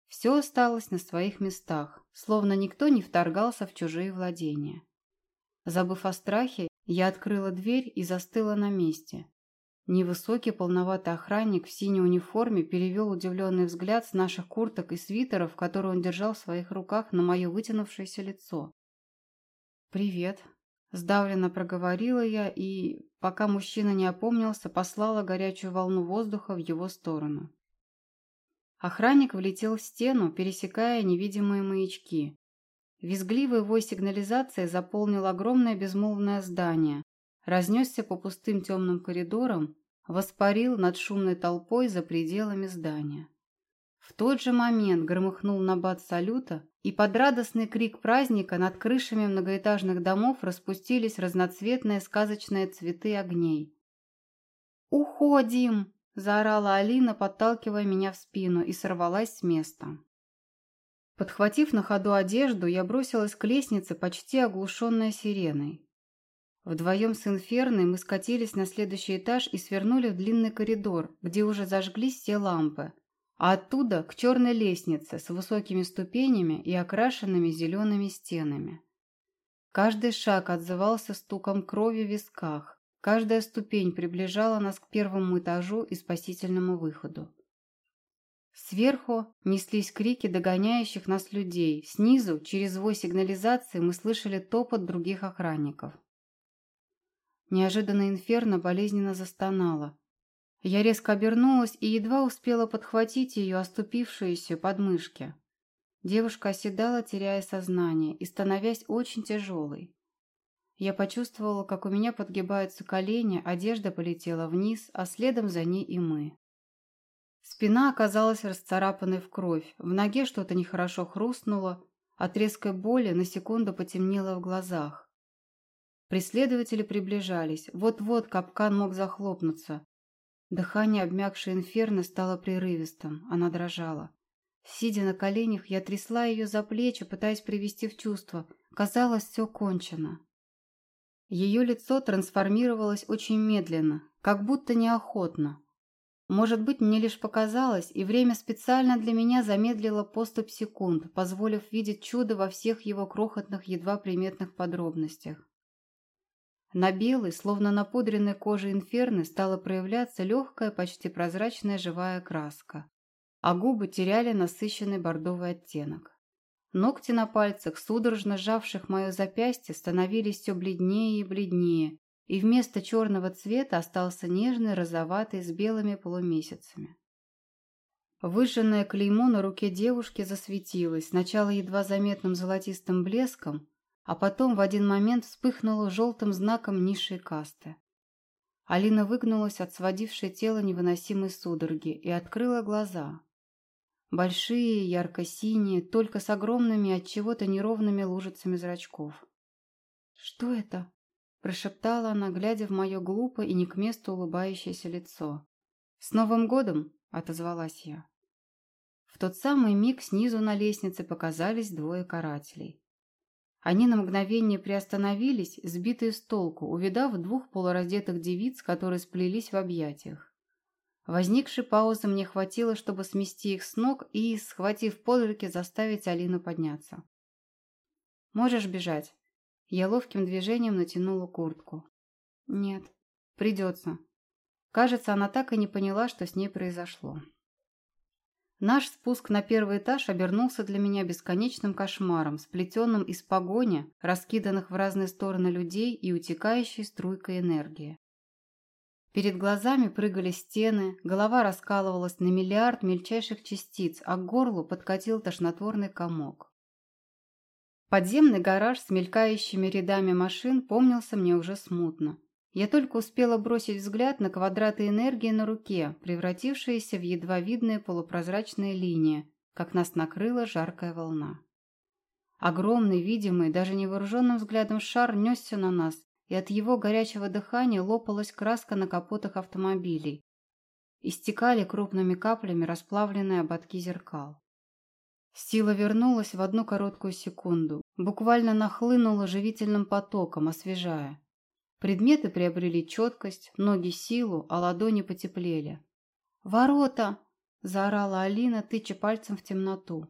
Все осталось на своих местах, словно никто не вторгался в чужие владения. Забыв о страхе, я открыла дверь и застыла на месте. Невысокий полноватый охранник в синей униформе перевел удивленный взгляд с наших курток и свитеров, которые он держал в своих руках, на мое вытянувшееся лицо. «Привет», Сдавленно проговорила я и, пока мужчина не опомнился, послала горячую волну воздуха в его сторону. Охранник влетел в стену, пересекая невидимые маячки. Визгливый вой сигнализации заполнил огромное безмолвное здание, разнесся по пустым темным коридорам, воспарил над шумной толпой за пределами здания. В тот же момент громыхнул набат салюта, и под радостный крик праздника над крышами многоэтажных домов распустились разноцветные сказочные цветы огней. «Уходим!» – заорала Алина, подталкивая меня в спину, и сорвалась с места. Подхватив на ходу одежду, я бросилась к лестнице, почти оглушенная сиреной. Вдвоем с Инферной мы скатились на следующий этаж и свернули в длинный коридор, где уже зажглись все лампы – а оттуда к черной лестнице с высокими ступенями и окрашенными зелеными стенами. Каждый шаг отзывался стуком крови в висках, каждая ступень приближала нас к первому этажу и спасительному выходу. Сверху неслись крики догоняющих нас людей, снизу, через вой сигнализации, мы слышали топот других охранников. Неожиданно инферно болезненно застонала, я резко обернулась и едва успела подхватить ее оступившуюся подмышки. Девушка оседала, теряя сознание и становясь очень тяжелой. Я почувствовала, как у меня подгибаются колени, одежда полетела вниз, а следом за ней и мы. Спина оказалась расцарапанной в кровь, в ноге что-то нехорошо хрустнуло, от резкой боли на секунду потемнело в глазах. Преследователи приближались, вот-вот капкан мог захлопнуться, Дыхание обмякшей инферно стало прерывистым, она дрожала. Сидя на коленях, я трясла ее за плечи, пытаясь привести в чувство. Казалось, все кончено. Ее лицо трансформировалось очень медленно, как будто неохотно. Может быть, мне лишь показалось, и время специально для меня замедлило поступь секунд, позволив видеть чудо во всех его крохотных, едва приметных подробностях. На белой, словно напудренной коже инферны, стала проявляться легкая, почти прозрачная живая краска, а губы теряли насыщенный бордовый оттенок. Ногти на пальцах, судорожно сжавших мое запястье, становились все бледнее и бледнее, и вместо черного цвета остался нежный розоватый с белыми полумесяцами. Выжженное клеймо на руке девушки засветилось, сначала едва заметным золотистым блеском, а потом в один момент вспыхнула желтым знаком низшей касты. Алина выгнулась от сводившей тело невыносимой судороги и открыла глаза. Большие, ярко-синие, только с огромными от чего-то неровными лужицами зрачков. «Что это?» – прошептала она, глядя в мое глупо и не к месту улыбающееся лицо. «С Новым годом!» – отозвалась я. В тот самый миг снизу на лестнице показались двое карателей. Они на мгновение приостановились, сбитые с толку, увидав двух полураздетых девиц, которые сплелись в объятиях. Возникшей паузы мне хватило, чтобы смести их с ног и, схватив под руки, заставить Алину подняться. «Можешь бежать?» Я ловким движением натянула куртку. «Нет, придется». Кажется, она так и не поняла, что с ней произошло. Наш спуск на первый этаж обернулся для меня бесконечным кошмаром, сплетенным из погони, раскиданных в разные стороны людей и утекающей струйкой энергии. Перед глазами прыгали стены, голова раскалывалась на миллиард мельчайших частиц, а к горлу подкатил тошнотворный комок. Подземный гараж с мелькающими рядами машин помнился мне уже смутно. Я только успела бросить взгляд на квадраты энергии на руке, превратившиеся в едва видные полупрозрачные линии, как нас накрыла жаркая волна. Огромный, видимый, даже невооруженным взглядом шар несся на нас, и от его горячего дыхания лопалась краска на капотах автомобилей. Истекали крупными каплями расплавленные ободки зеркал. Сила вернулась в одну короткую секунду, буквально нахлынула живительным потоком, освежая. Предметы приобрели четкость, ноги силу, а ладони потеплели. «Ворота!» – заорала Алина, тыча пальцем в темноту.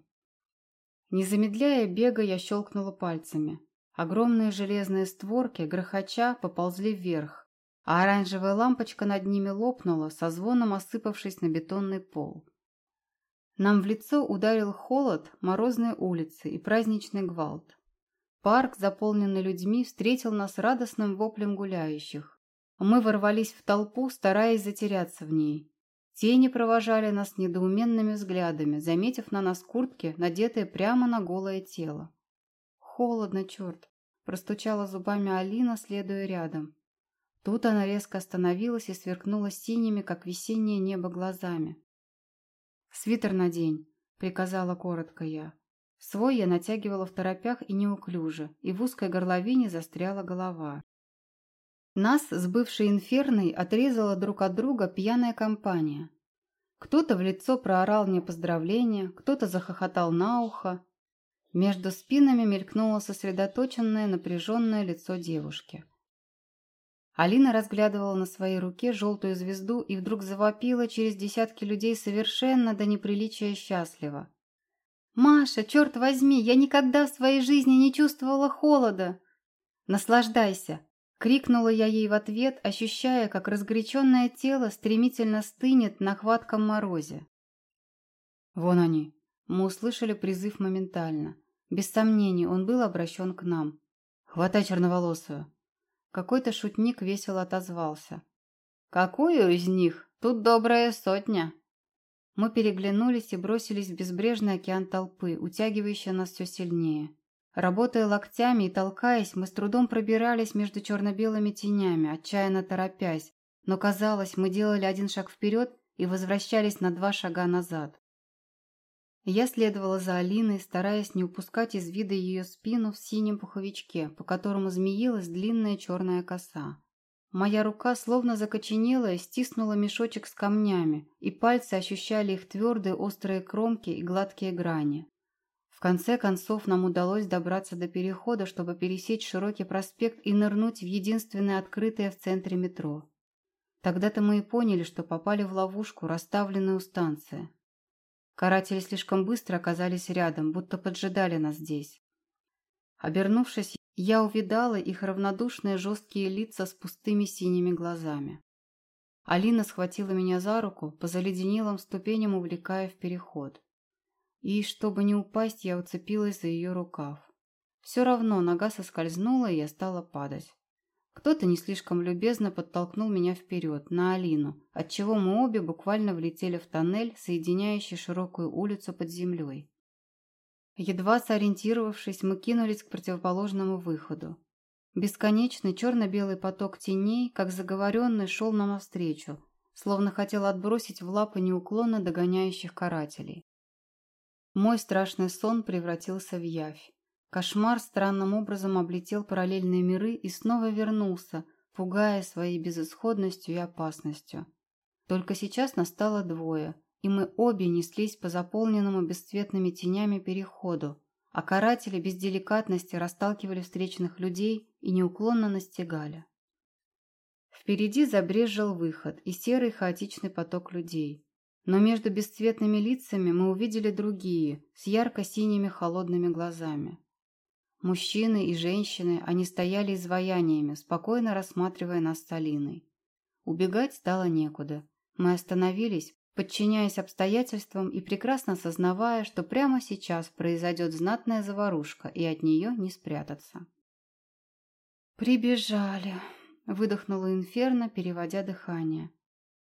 Не замедляя бега, я щелкнула пальцами. Огромные железные створки, грохоча, поползли вверх, а оранжевая лампочка над ними лопнула, со звоном осыпавшись на бетонный пол. Нам в лицо ударил холод, морозные улицы и праздничный гвалт. Парк, заполненный людьми, встретил нас радостным воплем гуляющих. Мы ворвались в толпу, стараясь затеряться в ней. Тени провожали нас недоуменными взглядами, заметив на нас куртки, надетые прямо на голое тело. «Холодно, черт!» – простучала зубами Алина, следуя рядом. Тут она резко остановилась и сверкнула синими, как весеннее небо, глазами. «Свитер надень», – приказала коротко я. Свой я натягивала в торопях и неуклюже, и в узкой горловине застряла голова. Нас с бывшей инферной отрезала друг от друга пьяная компания. Кто-то в лицо проорал мне поздравления, кто-то захохотал на ухо. Между спинами мелькнуло сосредоточенное напряженное лицо девушки. Алина разглядывала на своей руке желтую звезду и вдруг завопила через десятки людей совершенно до неприличия счастливо. «Маша, черт возьми, я никогда в своей жизни не чувствовала холода!» «Наслаждайся!» — крикнула я ей в ответ, ощущая, как разгоряченное тело стремительно стынет на хватком морозе. «Вон они!» Мы услышали призыв моментально. Без сомнений, он был обращен к нам. «Хватай черноволосую!» Какой-то шутник весело отозвался. «Какую из них? Тут добрая сотня!» Мы переглянулись и бросились в безбрежный океан толпы, утягивающий нас все сильнее. Работая локтями и толкаясь, мы с трудом пробирались между черно-белыми тенями, отчаянно торопясь, но казалось, мы делали один шаг вперед и возвращались на два шага назад. Я следовала за Алиной, стараясь не упускать из вида ее спину в синем пуховичке, по которому змеилась длинная черная коса. Моя рука словно закоченела и стиснула мешочек с камнями, и пальцы ощущали их твердые острые кромки и гладкие грани. В конце концов нам удалось добраться до перехода, чтобы пересечь широкий проспект и нырнуть в единственное открытое в центре метро. Тогда-то мы и поняли, что попали в ловушку, расставленную у станции. Каратели слишком быстро оказались рядом, будто поджидали нас здесь. Обернувшись, я увидала их равнодушные жесткие лица с пустыми синими глазами. Алина схватила меня за руку, по заледенелым ступеням увлекая в переход. И, чтобы не упасть, я уцепилась за ее рукав. Все равно нога соскользнула, и я стала падать. Кто-то не слишком любезно подтолкнул меня вперед, на Алину, отчего мы обе буквально влетели в тоннель, соединяющий широкую улицу под землей. Едва сориентировавшись, мы кинулись к противоположному выходу. Бесконечный черно-белый поток теней, как заговоренный, шел нам навстречу, словно хотел отбросить в лапы неуклонно догоняющих карателей. Мой страшный сон превратился в явь. Кошмар странным образом облетел параллельные миры и снова вернулся, пугая своей безысходностью и опасностью. Только сейчас настало двое – и мы обе неслись по заполненному бесцветными тенями переходу, а каратели без деликатности расталкивали встречных людей и неуклонно настигали. Впереди забрезжил выход и серый хаотичный поток людей. Но между бесцветными лицами мы увидели другие, с ярко-синими холодными глазами. Мужчины и женщины, они стояли изваяниями, спокойно рассматривая нас с Алиной. Убегать стало некуда. Мы остановились, подчиняясь обстоятельствам и прекрасно сознавая, что прямо сейчас произойдет знатная заварушка, и от нее не спрятаться. «Прибежали», — выдохнула Инферно, переводя дыхание.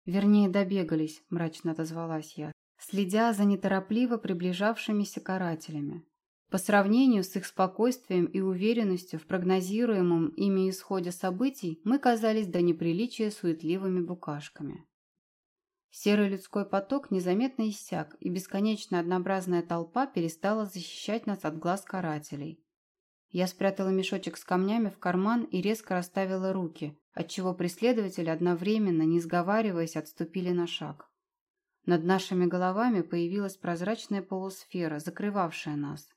«Вернее, добегались», — мрачно отозвалась я, следя за неторопливо приближавшимися карателями. По сравнению с их спокойствием и уверенностью в прогнозируемом ими исходе событий, мы казались до неприличия суетливыми букашками. Серый людской поток незаметно иссяк, и бесконечно однообразная толпа перестала защищать нас от глаз карателей. Я спрятала мешочек с камнями в карман и резко расставила руки, отчего преследователи одновременно, не сговариваясь, отступили на шаг. Над нашими головами появилась прозрачная полусфера, закрывавшая нас.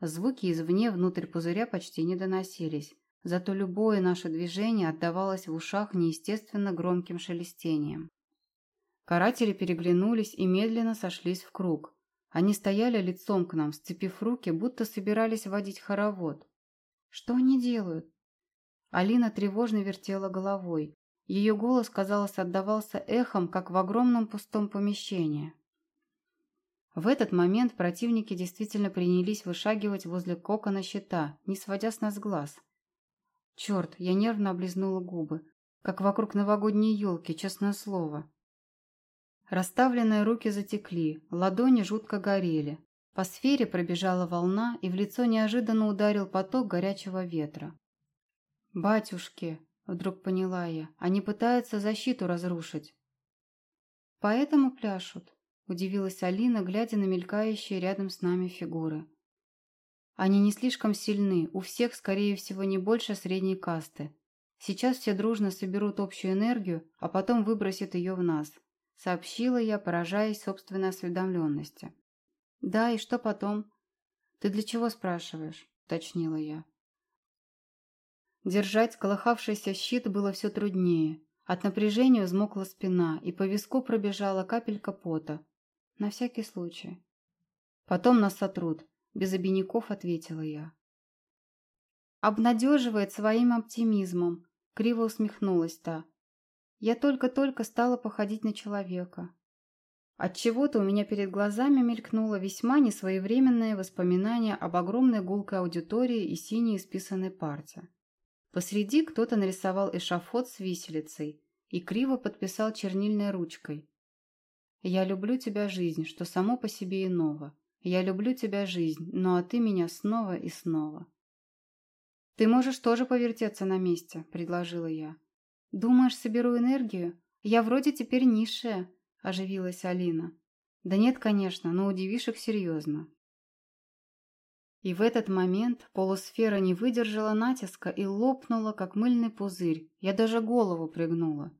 Звуки извне внутрь пузыря почти не доносились, зато любое наше движение отдавалось в ушах неестественно громким шелестением. Каратели переглянулись и медленно сошлись в круг. Они стояли лицом к нам, сцепив руки, будто собирались водить хоровод. Что они делают? Алина тревожно вертела головой. Ее голос, казалось, отдавался эхом, как в огромном пустом помещении. В этот момент противники действительно принялись вышагивать возле кокона щита, не сводя с нас глаз. Черт, я нервно облизнула губы, как вокруг новогодней елки, честное слово. Расставленные руки затекли, ладони жутко горели. По сфере пробежала волна, и в лицо неожиданно ударил поток горячего ветра. «Батюшки!» — вдруг поняла я. «Они пытаются защиту разрушить». «Поэтому пляшут?» — удивилась Алина, глядя на мелькающие рядом с нами фигуры. «Они не слишком сильны, у всех, скорее всего, не больше средней касты. Сейчас все дружно соберут общую энергию, а потом выбросят ее в нас сообщила я, поражаясь собственной осведомленности. «Да, и что потом?» «Ты для чего спрашиваешь?» – уточнила я. Держать колыхавшийся щит было все труднее. От напряжения взмокла спина, и по виску пробежала капелька пота. На всякий случай. Потом нас сотрут. Без обиняков ответила я. Обнадеживает своим оптимизмом. Криво усмехнулась та. Я только-только стала походить на человека. От чего то у меня перед глазами мелькнуло весьма несвоевременное воспоминание об огромной гулкой аудитории и синей исписанной парте. Посреди кто-то нарисовал эшафот с виселицей и криво подписал чернильной ручкой. «Я люблю тебя, жизнь, что само по себе иного. Я люблю тебя, жизнь, но а ты меня снова и снова». «Ты можешь тоже повертеться на месте», – предложила я. «Думаешь, соберу энергию? Я вроде теперь низшая», – оживилась Алина. «Да нет, конечно, но удивишь их серьезно». И в этот момент полусфера не выдержала натиска и лопнула, как мыльный пузырь. Я даже голову пригнула.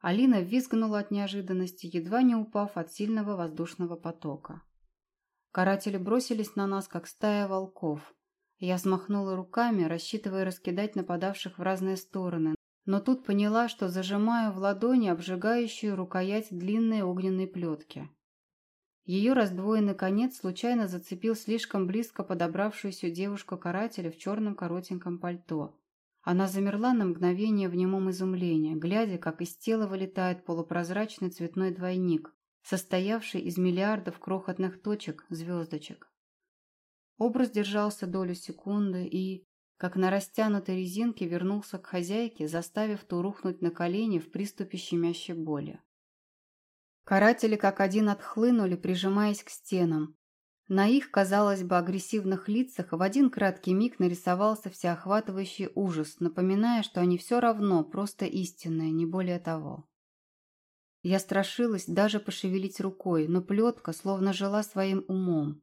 Алина визгнула от неожиданности, едва не упав от сильного воздушного потока. Каратели бросились на нас, как стая волков. Я взмахнула руками, рассчитывая раскидать нападавших в разные стороны, но тут поняла, что зажимаю в ладони обжигающую рукоять длинной огненной плетки. Ее раздвоенный конец случайно зацепил слишком близко подобравшуюся девушку-карателя в черном коротеньком пальто. Она замерла на мгновение в немом изумлении, глядя, как из тела вылетает полупрозрачный цветной двойник, состоявший из миллиардов крохотных точек, звездочек. Образ держался долю секунды и, как на растянутой резинке вернулся к хозяйке, заставив ту рухнуть на колени в приступе щемящей боли. Каратели как один отхлынули, прижимаясь к стенам. На их, казалось бы, агрессивных лицах в один краткий миг нарисовался всеохватывающий ужас, напоминая, что они все равно просто истинные, не более того. Я страшилась даже пошевелить рукой, но плетка словно жила своим умом.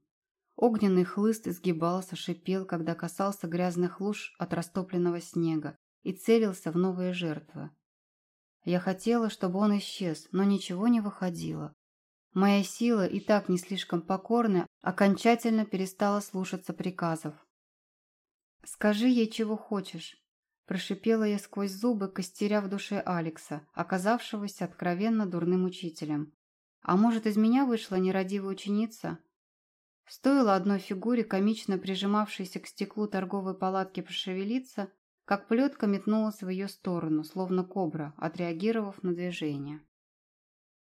Огненный хлыст изгибался, шипел, когда касался грязных луж от растопленного снега и целился в новые жертвы. Я хотела, чтобы он исчез, но ничего не выходило. Моя сила, и так не слишком покорная, Окончательно перестала слушаться приказов. «Скажи ей, чего хочешь», – прошипела я сквозь зубы, костеря в душе Алекса, оказавшегося откровенно дурным учителем. «А может, из меня вышла нерадивая ученица?» Стоило одной фигуре, комично прижимавшейся к стеклу торговой палатки, пошевелиться, как плетка метнулась в ее сторону, словно кобра, отреагировав на движение.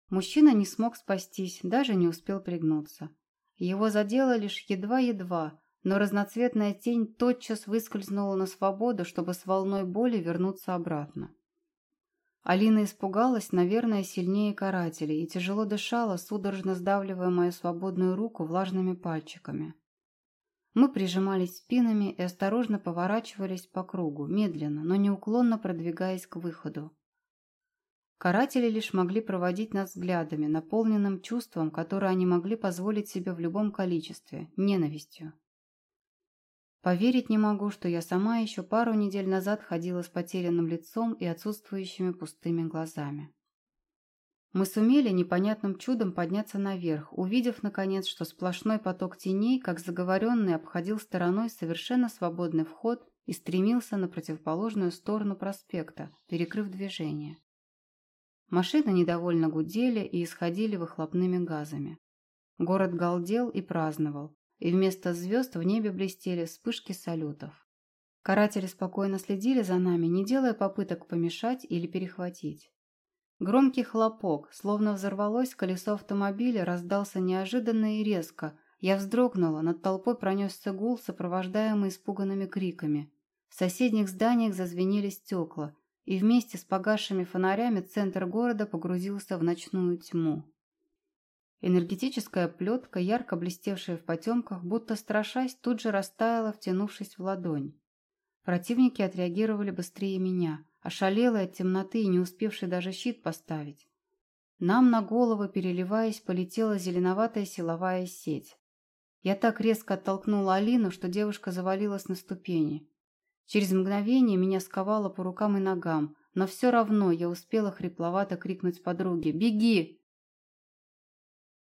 Мужчина не смог спастись, даже не успел пригнуться. Его задело лишь едва-едва, но разноцветная тень тотчас выскользнула на свободу, чтобы с волной боли вернуться обратно. Алина испугалась, наверное, сильнее карателей и тяжело дышала, судорожно сдавливая мою свободную руку влажными пальчиками. Мы прижимались спинами и осторожно поворачивались по кругу, медленно, но неуклонно продвигаясь к выходу. Каратели лишь могли проводить нас взглядами, наполненным чувством, которое они могли позволить себе в любом количестве – ненавистью. Поверить не могу, что я сама еще пару недель назад ходила с потерянным лицом и отсутствующими пустыми глазами. Мы сумели непонятным чудом подняться наверх, увидев, наконец, что сплошной поток теней, как заговоренный, обходил стороной совершенно свободный вход и стремился на противоположную сторону проспекта, перекрыв движение. Машины недовольно гудели и исходили выхлопными газами. Город галдел и праздновал, и вместо звезд в небе блестели вспышки салютов. Каратели спокойно следили за нами, не делая попыток помешать или перехватить. Громкий хлопок, словно взорвалось колесо автомобиля, раздался неожиданно и резко. Я вздрогнула, над толпой пронесся гул, сопровождаемый испуганными криками. В соседних зданиях зазвенели стекла, и вместе с погасшими фонарями центр города погрузился в ночную тьму. Энергетическая плетка, ярко блестевшая в потемках, будто страшась, тут же растаяла, втянувшись в ладонь. Противники отреагировали быстрее меня – ошалелой от темноты и не успевший даже щит поставить. Нам на головы, переливаясь, полетела зеленоватая силовая сеть. Я так резко оттолкнула Алину, что девушка завалилась на ступени. Через мгновение меня сковало по рукам и ногам, но все равно я успела хрипловато крикнуть подруге «Беги!».